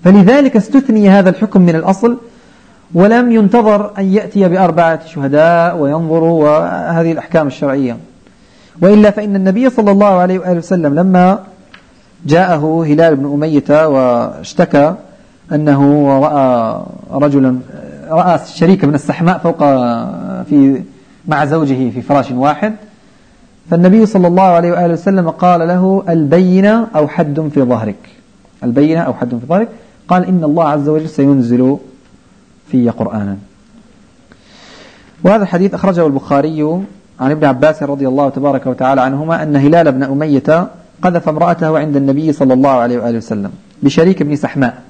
فلذلك استثني هذا الحكم من الأصل ولم ينتظر أن يأتي بأربعة شهداء وينظروا وهذه الأحكام الشرعية. وإلا فإن النبي صلى الله عليه وآله وسلم لما جاءه هلال بن أمية واشتكى أنه رأى رجلا رأى شريك من السحماء فوق في مع زوجه في فراش واحد فالنبي صلى الله عليه وآله وسلم قال له البينة أو حد في ظهرك. البينة أو حد في ظهرك. قال إن الله عز وجل سينزل في قرآنا. وهذا الحديث أخرجه البخاري عن ابن عباس رضي الله تبارك وتعالى عنهما أن هلال بن أمية قذف امرأته عند النبي صلى الله عليه وآله وسلم بشريك بن سحماء.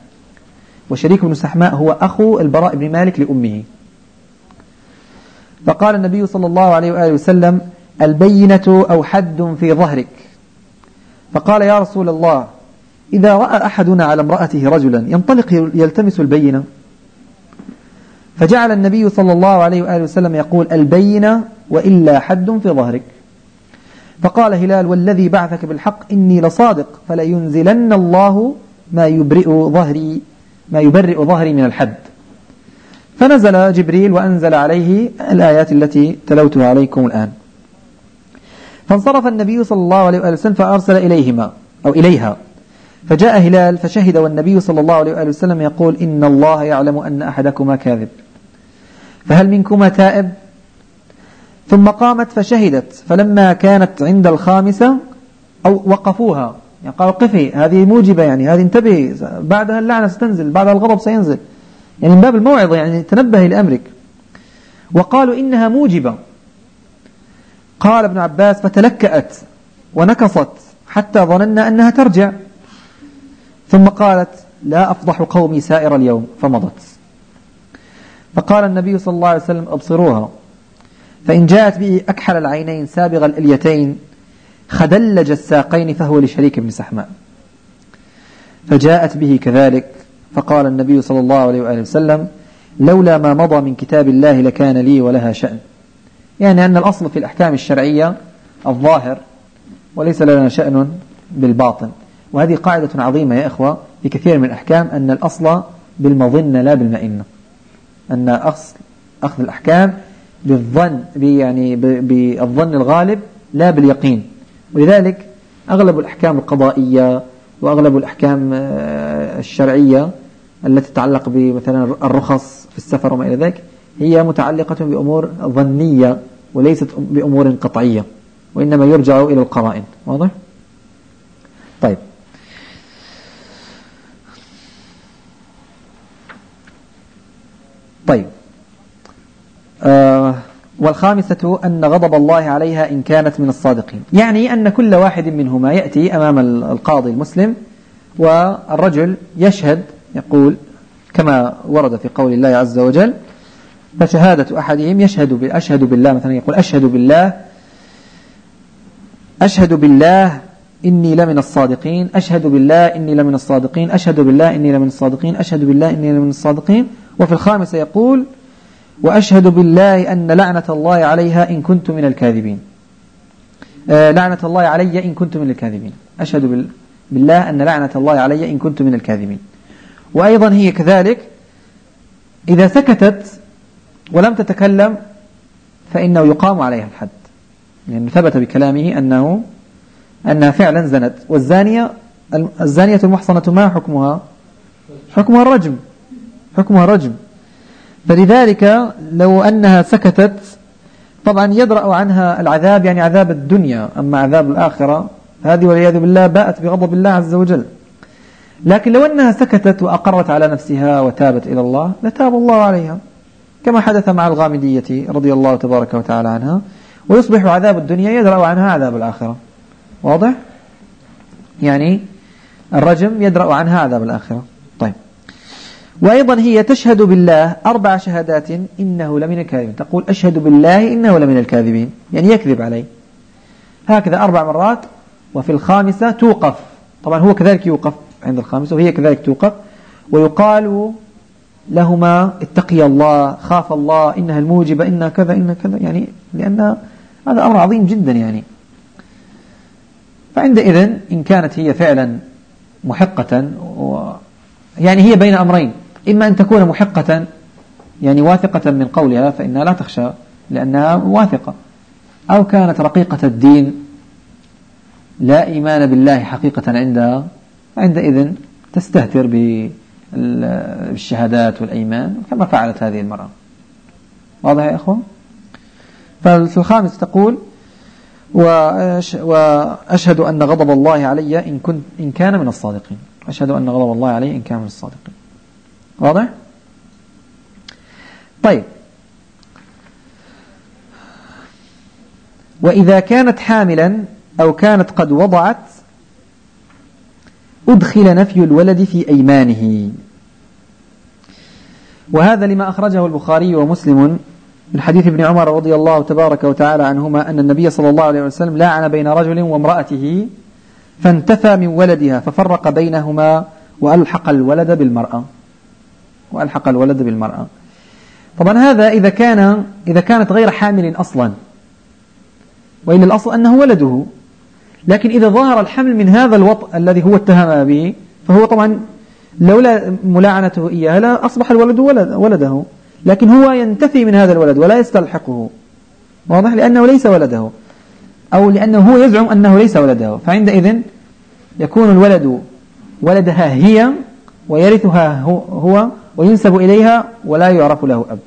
وشريك بن سحماء هو أخو البراء بن مالك لأمه. فقال النبي صلى الله عليه وآله وسلم البينة أو حد في ظهرك. فقال يا رسول الله إذا رأى أحدنا على امرأته رجلا ينطلق يلتمس البينة. فجعل النبي صلى الله عليه وآله وسلم يقول البينة وإلا حد في ظهرك. فقال هلال والذي بعثك بالحق إني لصادق فلينزلن الله ما يبرئ ظهري ما يبرئ ظهري من الحد. فنزل جبريل وأنزل عليه الآيات التي تلوتها عليكم الآن. فانصرف النبي صلى الله عليه وسلم فأرسل إليهما أو إليها. فجاء هلال فشهد والنبي صلى الله عليه وسلم يقول إن الله يعلم أن أحدكما كاذب. فهل منكما تائب؟ ثم قامت فشهدت فلما كانت عند الخامسة أو وقفوها. يعني قالوا قفي هذه موجبة يعني هذه انتبهي بعدها اللعنة ستنزل بعدها الغضب سينزل. يعني من باب الموعظة يعني تنبهي لأمرك وقالوا إنها موجبة. قال ابن عباس فتلكأت ونكصت حتى ظننا أنها ترجع. ثم قالت لا أفضح قومي سائر اليوم فمضت. فقال النبي صلى الله عليه وسلم أبصروها. فإن جاءت به أكحل العينين سابغ الإليتين خدلج الساقين فهو لشريك بن سحماء. فجاءت به كذلك فقال النبي صلى الله عليه وآله وسلم لولا ما مضى من كتاب الله لكان لي ولها شأن. يعني أن الأصل في الأحكام الشرعية الظاهر وليس لنا شأن بالباطن. وهذه قاعدة عظيمة يا إخوة في كثير من الأحكام أن الأصل بالمظنة لا بالمئنة. أن أصل أخذ الأحكام بالظن يعني بالظن الغالب لا باليقين. ولذلك أغلب الأحكام القضائية وأغلب الأحكام آه، الشرعية التي تتعلق بمثلا الرخص في السفر وما إلى ذلك هي متعلقة بأمور ظنية وليست بأمور قطعية وإنما يرجع إلى القرائن. واضح؟ طيب. طيب. آه والخامسة أن غضب الله عليها إن كانت من الصادقين. يعني أن كل واحد منهما يأتي أمام القاضي المسلم والرجل يشهد يقول كما ورد في قول الله عز وجل فشهادة أحدهم يشهد أشهد بالله. مثلا يقول أشهد بالله أشهد بالله إني لمن الصادقين أشهد بالله إني لمن الصادقين أشهد بالله إني لمن الصادقين أشهد بالله إني لمن الصادقين. وفي الخامسة يقول وأشهد بالله أن لعنة الله عليها إن كنت من الكاذبين. آه لعنة الله علي إن كنت من الكاذبين. أشهد بالله أن لعنة الله علي إن كنت من الكاذبين. وأيضا هي كذلك إذا سكتت ولم تتكلم فإنه يقام عليها الحد. لأنه ثبت بكلامه أنه أنها فعلا زنت. والزانية الزانية المحصنة ما حكمها؟ حكمها الرجم. حكمها رجم فلذلك لو أنها سكتت طبعا يدرأ عنها العذاب يعني عذاب الدنيا أما عذاب الآخرة هذه والعياذ بالله باءت بغضب الله عز وجل. لكن لو أنها سكتت وأقرت على نفسها وتابت إلى الله لتاب الله عليها كما حدث مع الغامدية رضي الله تبارك وتعالى عنها. ويصبح عذاب الدنيا يدرأ عنها عذاب الآخرة. واضح؟ يعني الرجم يدرأ عنها عذاب الآخرة. وأيضا هي تشهد بالله أربع شهادات إنه لمن الكاذبين. تقول أشهد بالله إنه لمن الكاذبين. يعني يكذب عليه هكذا أربع مرات وفي الخامسة توقف. طبعا هو كذلك يوقف عند الخامسة وهي كذلك توقف. ويقال لهما اتقي الله خاف الله إنها الموجبة إنها كذا إنها كذا. يعني لأن هذا أمر عظيم جدا يعني. فعندئذ إن كانت هي فعلا محقة و يعني هي بين أمرين. إما أن تكون محقة يعني واثقة من قولها فإنها لا تخشى لأنها واثقة. أو كانت رقيقة الدين لا إيمان بالله حقيقة عندها عندئذ تستهتر بالشهادات والأيمان كما فعلت هذه المرأة. واضح يا أخوة؟ ففي الخامس تقول وأشهد أن غضب الله علي إن, كنت إن كان من الصادقين. أشهد أن غضب الله علي إن كان من الصادقين. واضح؟ طيب. وإذا كانت حاملا أو كانت قد وضعت أدخل نفي الولد في أيمانه. وهذا لما أخرجه البخاري ومسلم من حديث ابن عمر رضي الله تبارك وتعالى عنهما أن النبي صلى الله عليه وسلم لعن بين رجل وامرأته فانتفى من ولدها ففرق بينهما وألحق الولد بالمرأة. وألحق الولد بالمرأة. طبعا هذا إذا كان إذا كانت غير حامل أصلا. وإن الأصل أنه ولده. لكن إذا ظهر الحمل من هذا الوطء الذي هو اتهم به فهو طبعا لولا ملاعنته إياها لا أصبح الولد ولد ولده. لكن هو ينتفي من هذا الولد ولا يستلحقه. واضح؟ لأنه ليس ولده. أو لأنه هو يزعم أنه ليس ولده. فعندئذ يكون الولد ولدها هي ويرثها هو وينسب إليها ولا يعرف له أب.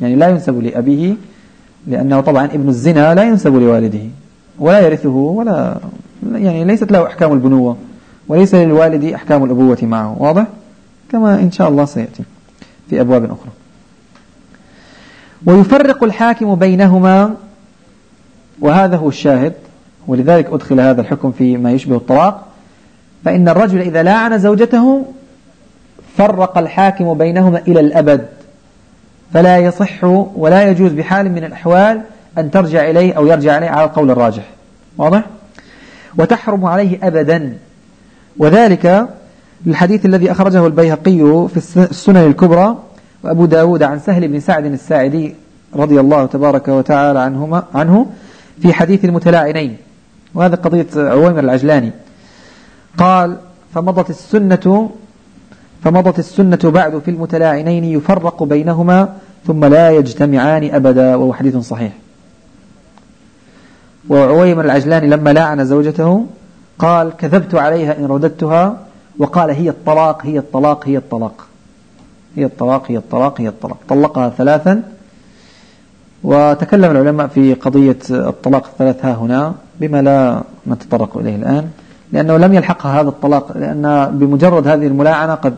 يعني لا ينسب لأبيه لأنه طبعا ابن الزنا لا ينسب لوالده ولا يرثه ولا يعني ليست له أحكام البنوة وليس للوالد أحكام الأبوة معه. واضح؟ كما إن شاء الله سيأتي في أبواب أخرى. ويفرق الحاكم بينهما وهذا هو الشاهد ولذلك أدخل هذا الحكم في ما يشبه الطلاق فإن الرجل إذا لاعن زوجته فرق الحاكم بينهما إلى الأبد. فلا يصح ولا يجوز بحال من الأحوال أن ترجع إليه أو يرجع إليه على القول الراجح. واضح؟ وتحرم عليه أبدا. وذلك الحديث الذي أخرجه البيهقي في السنن الكبرى وأبو داود عن سهل بن سعد الساعدي رضي الله تبارك وتعالى عنهما عنه في حديث المتلاعنين. وهذا قضية عويمر العجلاني. قال فمضت السنة فمضت السنة بعد في المتلاعنين يفرق بينهما ثم لا يجتمعان أبدا وهو حديث صحيح. وعويمر العجلاني لما لاعن زوجته قال كذبت عليها إن رددتها. وقال هي الطلاق هي الطلاق هي الطلاق. هي الطلاق هي الطلاق هي الطلاق. طلقها ثلاثا. وتكلم العلماء في قضية الطلاق الثلاث ها هنا بما لا نتطرق إليه الآن لأنه لم يلحقها هذا الطلاق لأن بمجرد هذه الملاعنة قد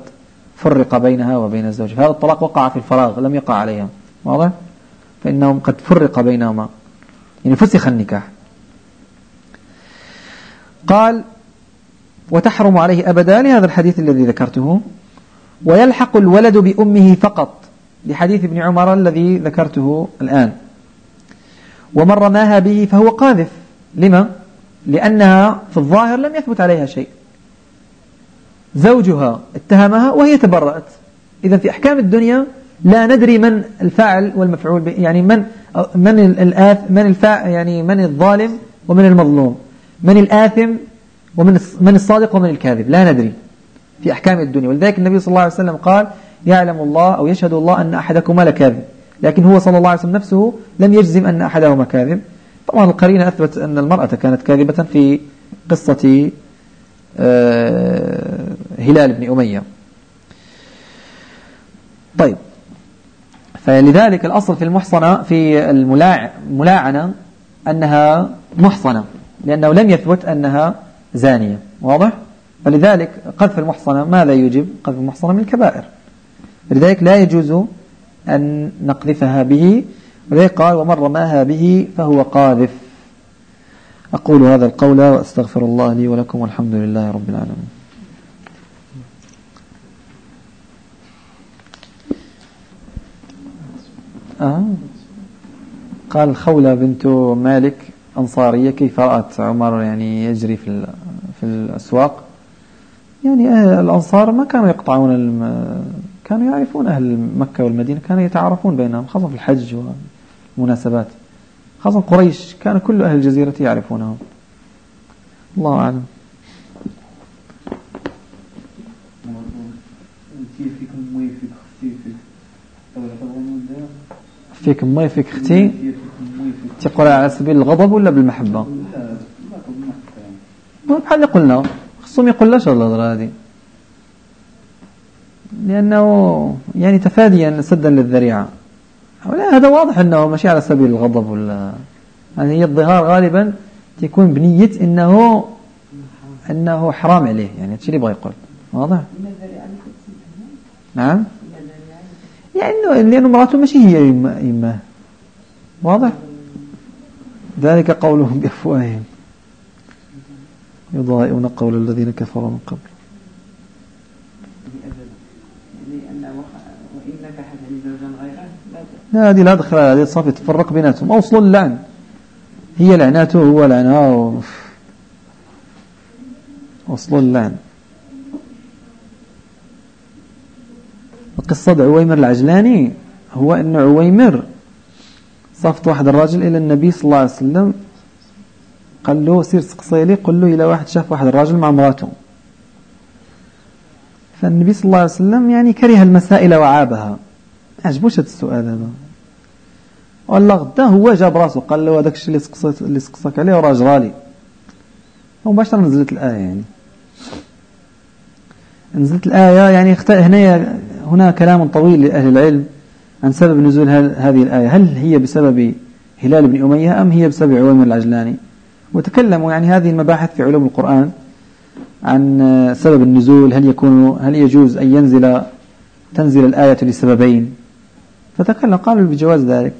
فرق بينها وبين الزوج. فهذا الطلاق وقع في الفراغ لم يقع عليها. واضح؟ فإنهم قد فرق بينهما. يعني فسخ النكاح. قال وتحرم عليه أبدا لهذا الحديث الذي ذكرته. ويلحق الولد بأمه فقط لحديث ابن عمر الذي ذكرته الآن. ومن رماها به فهو قاذف لما؟ لأنها في الظاهر لم يثبت عليها شيء. زوجها اتهمها وهي تبرأت. إذا في أحكام الدنيا لا ندري من الفاعل والمفعول يعني من من الآث من الفاعل يعني من الظالم ومن المظلوم. من الآثم ومن من الصادق ومن الكاذب. لا ندري في أحكام الدنيا. ولذلك النبي صلى الله عليه وسلم قال يعلم الله أو يشهد الله أن أحدكما لكاذب. لكن هو صلى الله عليه وسلم نفسه لم يجزم أن أحدهما كاذب. طبعا القرينة أثبت أن المرأة كانت كاذبة في قصة آه، هلال بن أمية. طيب. فلذلك الأصل في المحصنة في الملاعنة أنها محصنة لأنه لم يثبت أنها زانية. واضح؟ فلذلك قذف المحصنة ماذا يجب؟ قذف المحصنة من الكبائر. لذلك لا يجوز أن نقذفها به. ولذلك قال ومن رماها به فهو قاذف. أقول هذا القول وأستغفر الله لي ولكم والحمد لله رب العالمين. آه. قال خولة بنت مالك أنصارية كيف رأت عمر يعني يجري في في الأسواق؟ يعني أهل الأنصار ما كانوا يقطعون الم... كانوا يعرفون أهل مكة والمدينة كانوا يتعارفون بينهم خاصة في الحج والمناسبات. خاصة قريش كان كل أهل الجزيرة يعرفونهم. الله أعلم. فيك مي فيك أختي تقول على سبيل الغضب ولا بالمحبة؟ بحال اللي قلنا. خصهم يقول الهضرة هذه لأنه يعني تفاديا سدا للذريعة. هذا واضح أنه ماشي على سبيل الغضب ولا. يعني هي الظهار غالبا تكون بنية أنه أنه حرام عليه. يعني هذا اللي بغى يقول. واضح؟ نعم؟ لأنه مراته ماشي هي إمه واضح؟ ذلك قولهم بأفواههم. يضايئون قول الذين كفروا من قبل. لا هذه لا دخل هذه صافي تفرق بيناتهم. أوصل اللعن. هي لعناته هو لعنها وصل اللعن. قصة عويمر العجلاني هو أن عويمر صفت واحد الراجل إلى النبي صلى الله عليه وسلم قال له سير سقصيلي قل له إلى واحد شاف واحد الراجل مع مراته فالنبي صلى الله عليه وسلم يعني كره المسائل وعابها. عجبوش هذا السؤال هذا. والله غدا هو جاب راسه قال له هذاك الشيء اللي سقصك عليه وراه جرالي ومباشرة نزلت الآية يعني. نزلت الآية يعني هنا هنا كلام طويل لأهل العلم عن سبب نزول هذه الآية. هل هي بسبب هلال بن أمية أم هي بسبب عويمر العجلاني؟ وتكلموا يعني هذه المباحث في علوم القرآن عن سبب النزول هل يكون هل يجوز أن ينزل تنزل الآية لسببين؟ فتكلم قالوا بجواز ذلك.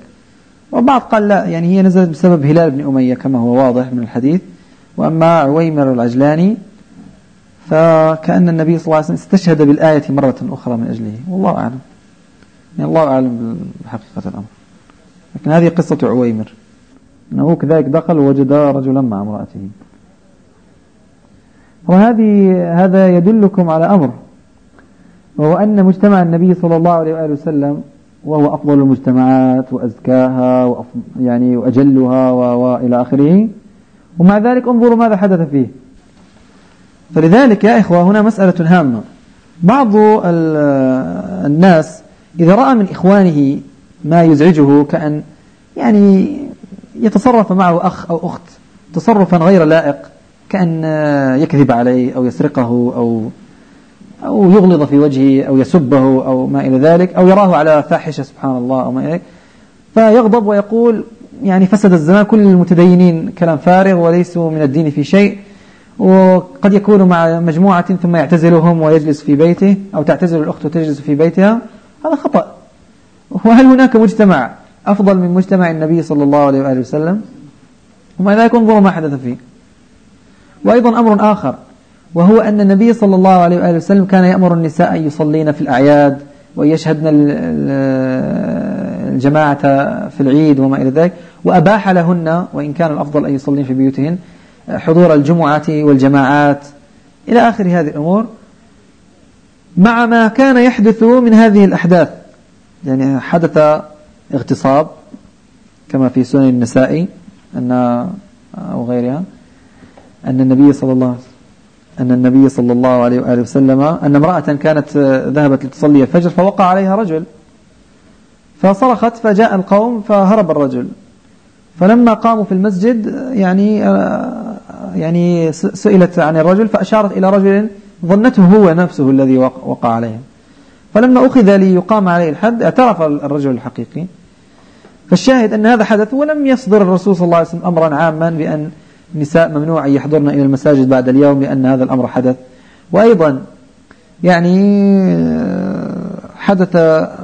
وبعض قال لا يعني هي نزلت بسبب هلال بن أمية كما هو واضح من الحديث. وأما عويمر العجلاني فكأن النبي صلى الله عليه وسلم استشهد بالآية مرة أخرى من أجله. والله أعلم. يعني الله أعلم بحقيقة الأمر. لكن هذه قصة عويمر. أنه كذلك دخل ووجد رجلا مع امرأته. وهذه هذا يدلكم على أمر. وهو أن مجتمع النبي صلى الله عليه وآله وسلم وهو أفضل المجتمعات وأزكاها يعني وأجلها وإلى آخره. ومع ذلك انظروا ماذا حدث فيه. فلذلك يا إخوة هنا مسألة هامة. بعض الناس إذا رأى من إخوانه ما يزعجه كأن يعني يتصرف معه أخ أو أخت تصرفا غير لائق كأن يكذب عليه أو يسرقه أو أو يغلظ في وجهه أو يسبه أو ما إلى ذلك أو يراه على فاحشة سبحان الله أو ما إلى فيغضب ويقول يعني فسد الزمان كل المتدينين كلام فارغ وليسوا من الدين في شيء. وقد يكون مع مجموعة ثم يعتزلهم ويجلس في بيته أو تعتزل الأخت وتجلس في بيتها هذا خطأ. وهل هناك مجتمع أفضل من مجتمع النبي صلى الله عليه وآله وسلم؟ ومع ذلك انظروا ما حدث فيه؟ وأيضا أمر آخر وهو أن النبي صلى الله عليه وآله وسلم كان يأمر النساء أن يصلين في الأعياد ويشهدن الجماعة في العيد وما إلى ذلك وأباح لهن وإن كان الأفضل أن يصلين في بيوتهن. حضور الجمعة والجماعات إلى آخر هذه الأمور مع ما كان يحدث من هذه الأحداث. يعني حدث اغتصاب كما في سنن النسائي أن أو غيرها أن النبي صلى الله أن النبي صلى الله عليه وآله وسلم أن امرأة كانت ذهبت لتصلي الفجر فوقع عليها رجل. فصرخت فجاء القوم فهرب الرجل. فلما قاموا في المسجد يعني يعني سئلت عن الرجل فأشارت إلى رجل ظنته هو نفسه الذي وقع عليهم. فلما أخذ ليقام عليه الحد اعترف الرجل الحقيقي. فالشاهد أن هذا حدث ولم يصدر الرسول صلى الله عليه وسلم أمرا عاما بأن النساء ممنوع أن يحضرن إلى المساجد بعد اليوم لأن هذا الأمر حدث. وأيضا يعني حدث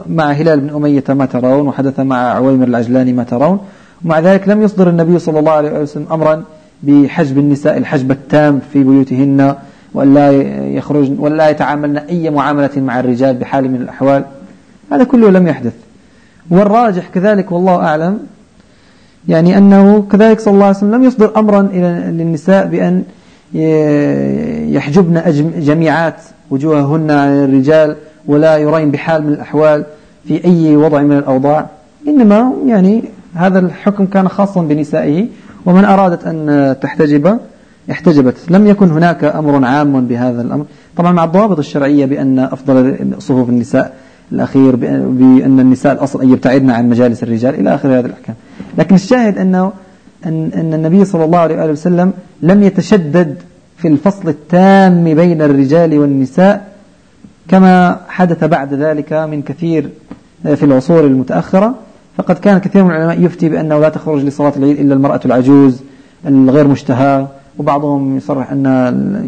مع هلال بن أمية ما ترون وحدث مع عويمر العجلاني ما ترون. ومع ذلك لم يصدر النبي صلى الله عليه وسلم أمرا بحجب النساء الحجب التام في بيوتهن ولا يخرجن ولا يتعاملن أي معاملة مع الرجال بحال من الأحوال. هذا كله لم يحدث. والراجح كذلك والله أعلم يعني أنه كذلك صلى الله عليه وسلم لم يصدر أمرا إلى للنساء بأن يحجبن جميعات وجوههن عن الرجال ولا يرين بحال من الأحوال في أي وضع من الأوضاع. إنما يعني هذا الحكم كان خاصا بنسائه. ومن أرادت أن تحتجب احتجبت. لم يكن هناك أمر عام بهذا الأمر. طبعا مع الضوابط الشرعية بأن أفضل صفوف النساء الأخير بأن النساء الأصل أن يبتعدن عن مجالس الرجال إلى آخر هذه الأحكام. لكن الشاهد أنه أن, أن النبي صلى الله عليه وسلم لم يتشدد في الفصل التام بين الرجال والنساء كما حدث بعد ذلك من كثير في العصور المتأخرة. فقد كان كثير من العلماء يفتي بأنه لا تخرج لصلاة العيد إلا المرأة العجوز الغير مشتهى وبعضهم يصرح أن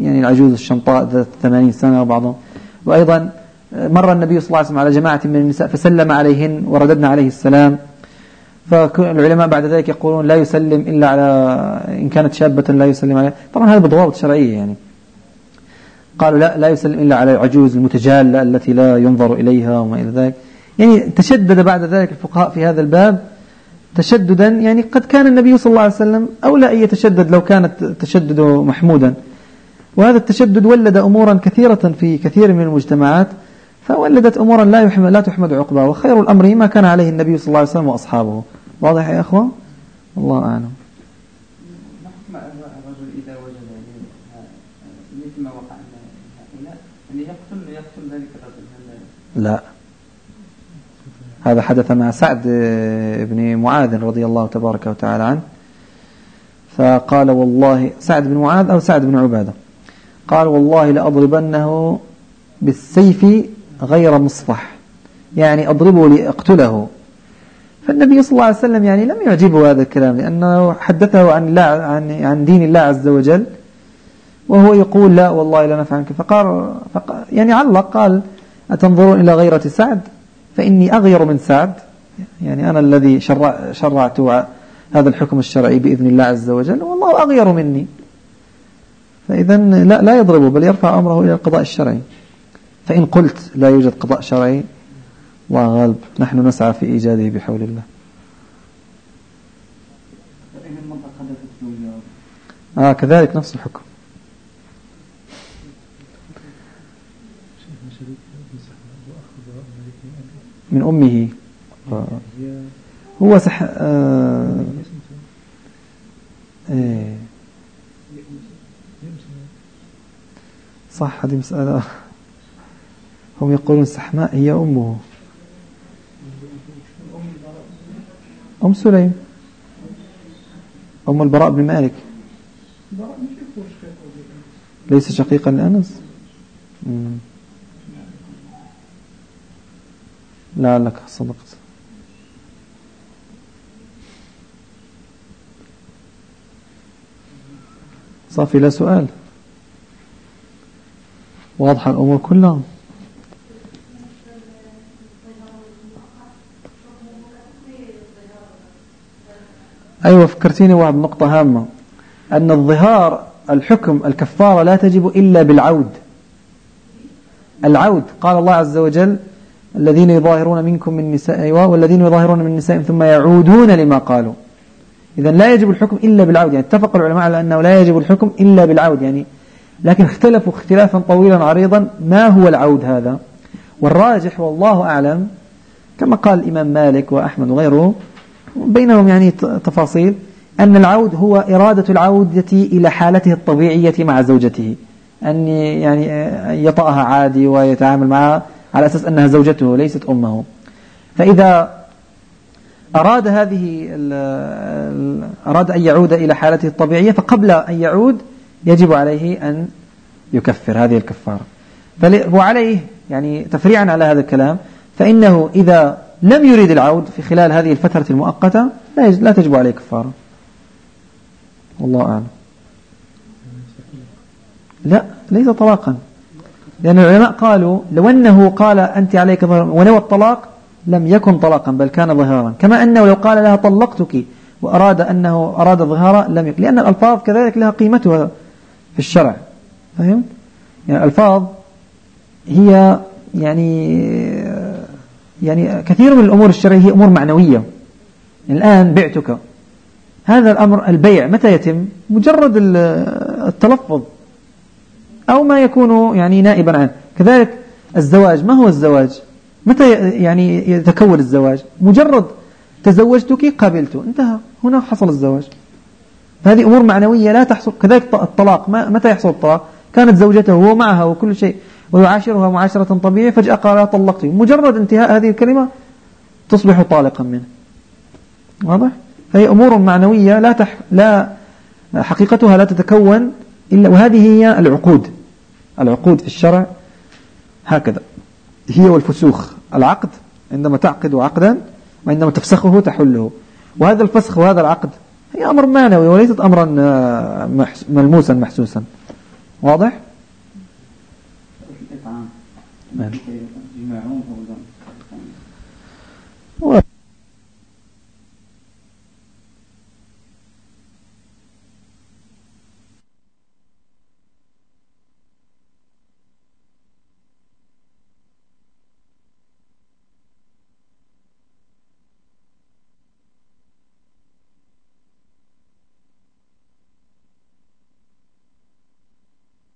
يعني العجوز الشمطاء ذات 80 سنة وبعضهم. وأيضا مر النبي صلى الله عليه وسلم على جماعة من النساء فسلم عليهن ورددنا عليه السلام. فالعلماء بعد ذلك يقولون لا يسلم إلا على إن كانت شابة لا يسلم عليها. طبعا هذا بضوابط شرعية يعني. قالوا لا لا يسلم إلا على العجوز المتجالة التي لا ينظر إليها وما إلى ذلك. يعني تشدد بعد ذلك الفقهاء في هذا الباب تشددا يعني قد كان النبي صلى الله عليه وسلم أولى أن يتشدد لو كان التشدد محمودا. وهذا التشدد ولد أمورا كثيرة في كثير من المجتمعات فولدت أمورا لا يحمد لا تحمد عقبها وخير الأمر ما كان عليه النبي صلى الله عليه وسلم وأصحابه. واضح يا أخوة؟ الله أعلم. الرجل إذا وجد مثل ما وقع يعني يقتل يقتل ذلك الرجل لا هذا حدث مع سعد بن معاذ رضي الله تبارك وتعالى عنه. فقال والله سعد بن معاذ أو سعد بن عبادة. قال والله لأضربنه بالسيف غير مصفح. يعني أضربه لأقتله. فالنبي صلى الله عليه وسلم يعني لم يعجبه هذا الكلام لأنه حدثه عن الله عن عن دين الله عز وجل وهو يقول لا والله لا نفعل فقال, فقال يعني علق قال أتنظرون إلى غيرة سعد؟ فإني أغير من سعد. يعني أنا الذي شرع شرعت هذا الحكم الشرعي بإذن الله عز وجل والله أغير مني. فإذا لا, لا يضربه بل يرفع أمره إلى القضاء الشرعي. فإن قلت لا يوجد قضاء شرعي وغالب نحن نسعى في إيجاده بحول الله. آه كذلك نفس الحكم. من أمه. هو سح آه. إيه. صح هذه مسألة. هم يقولون سحماء هي أمه. أم سليم. أم البراء بن مالك. ليس شقيقا لأنس. لعلك صدقت. صافي لا سؤال. واضحة الأمور كلها. أيوة فكرتيني واحد نقطة هامة. أن الظهار الحكم الكفارة لا تجب إلا بالعود. العود قال الله عز وجل الذين يظاهرون منكم من نساء أيوة والذين يظاهرون من نسائهم ثم يعودون لما قالوا. إذا لا يجب الحكم إلا بالعود يعني اتفق العلماء على أنه لا يجب الحكم إلا بالعود يعني لكن اختلفوا اختلافا طويلا عريضا ما هو العود هذا. والراجح والله أعلم كما قال الإمام مالك وأحمد وغيره بينهم يعني تفاصيل أن العود هو إرادة العودة إلى حالته الطبيعية مع زوجته. أن يعني يطأها عادي ويتعامل معها على أساس أنها زوجته ليست أمه. فإذا أراد هذه أراد أن يعود إلى حالته الطبيعية فقبل أن يعود يجب عليه أن يكفر هذه الكفارة. وعليه يعني تفريعا على هذا الكلام فإنه إذا لم يريد العود في خلال هذه الفترة المؤقتة لا لا تجب عليه كفارة. والله أعلم. لا ليس طلاقا. لأن العلماء قالوا لو أنه قال أنت عليك ظهر ونوى الطلاق لم يكن طلاقا بل كان ظهارا. كما أنه لو قال لها طلقتك وأراد أنه أراد ظهارا لم يكن لأن الألفاظ كذلك لها قيمتها في الشرع. فهمت؟ يعني الألفاظ هي يعني يعني كثير من الأمور الشرعية هي أمور معنوية. الآن بعتك. هذا الأمر البيع متى يتم؟ مجرد التلفظ. أو ما يكون يعني نائبا عنه. كذلك الزواج ما هو الزواج؟ متى يعني يتكون الزواج؟ مجرد تزوجتك قبلت انتهى. هنا حصل الزواج. فهذه أمور معنوية لا تحصل. كذلك الطلاق. متى يحصل الطلاق؟ كانت زوجته وهو معها وكل شيء ويعاشرها معاشرة طبيعية فجأة قال طلقت. مجرد انتهاء هذه الكلمة تصبح طالقا منه. واضح؟ فهي أمور معنوية لا تح لا حقيقتها لا تتكون إلا وهذه هي العقود. العقود في الشرع هكذا. هي والفسوخ. العقد عندما تعقد عقدا وعندما تفسخه تحله. وهذا الفسخ وهذا العقد هي أمر معنوي وليست أمرا آه، ملموسا محسوسا. واضح؟ نعم.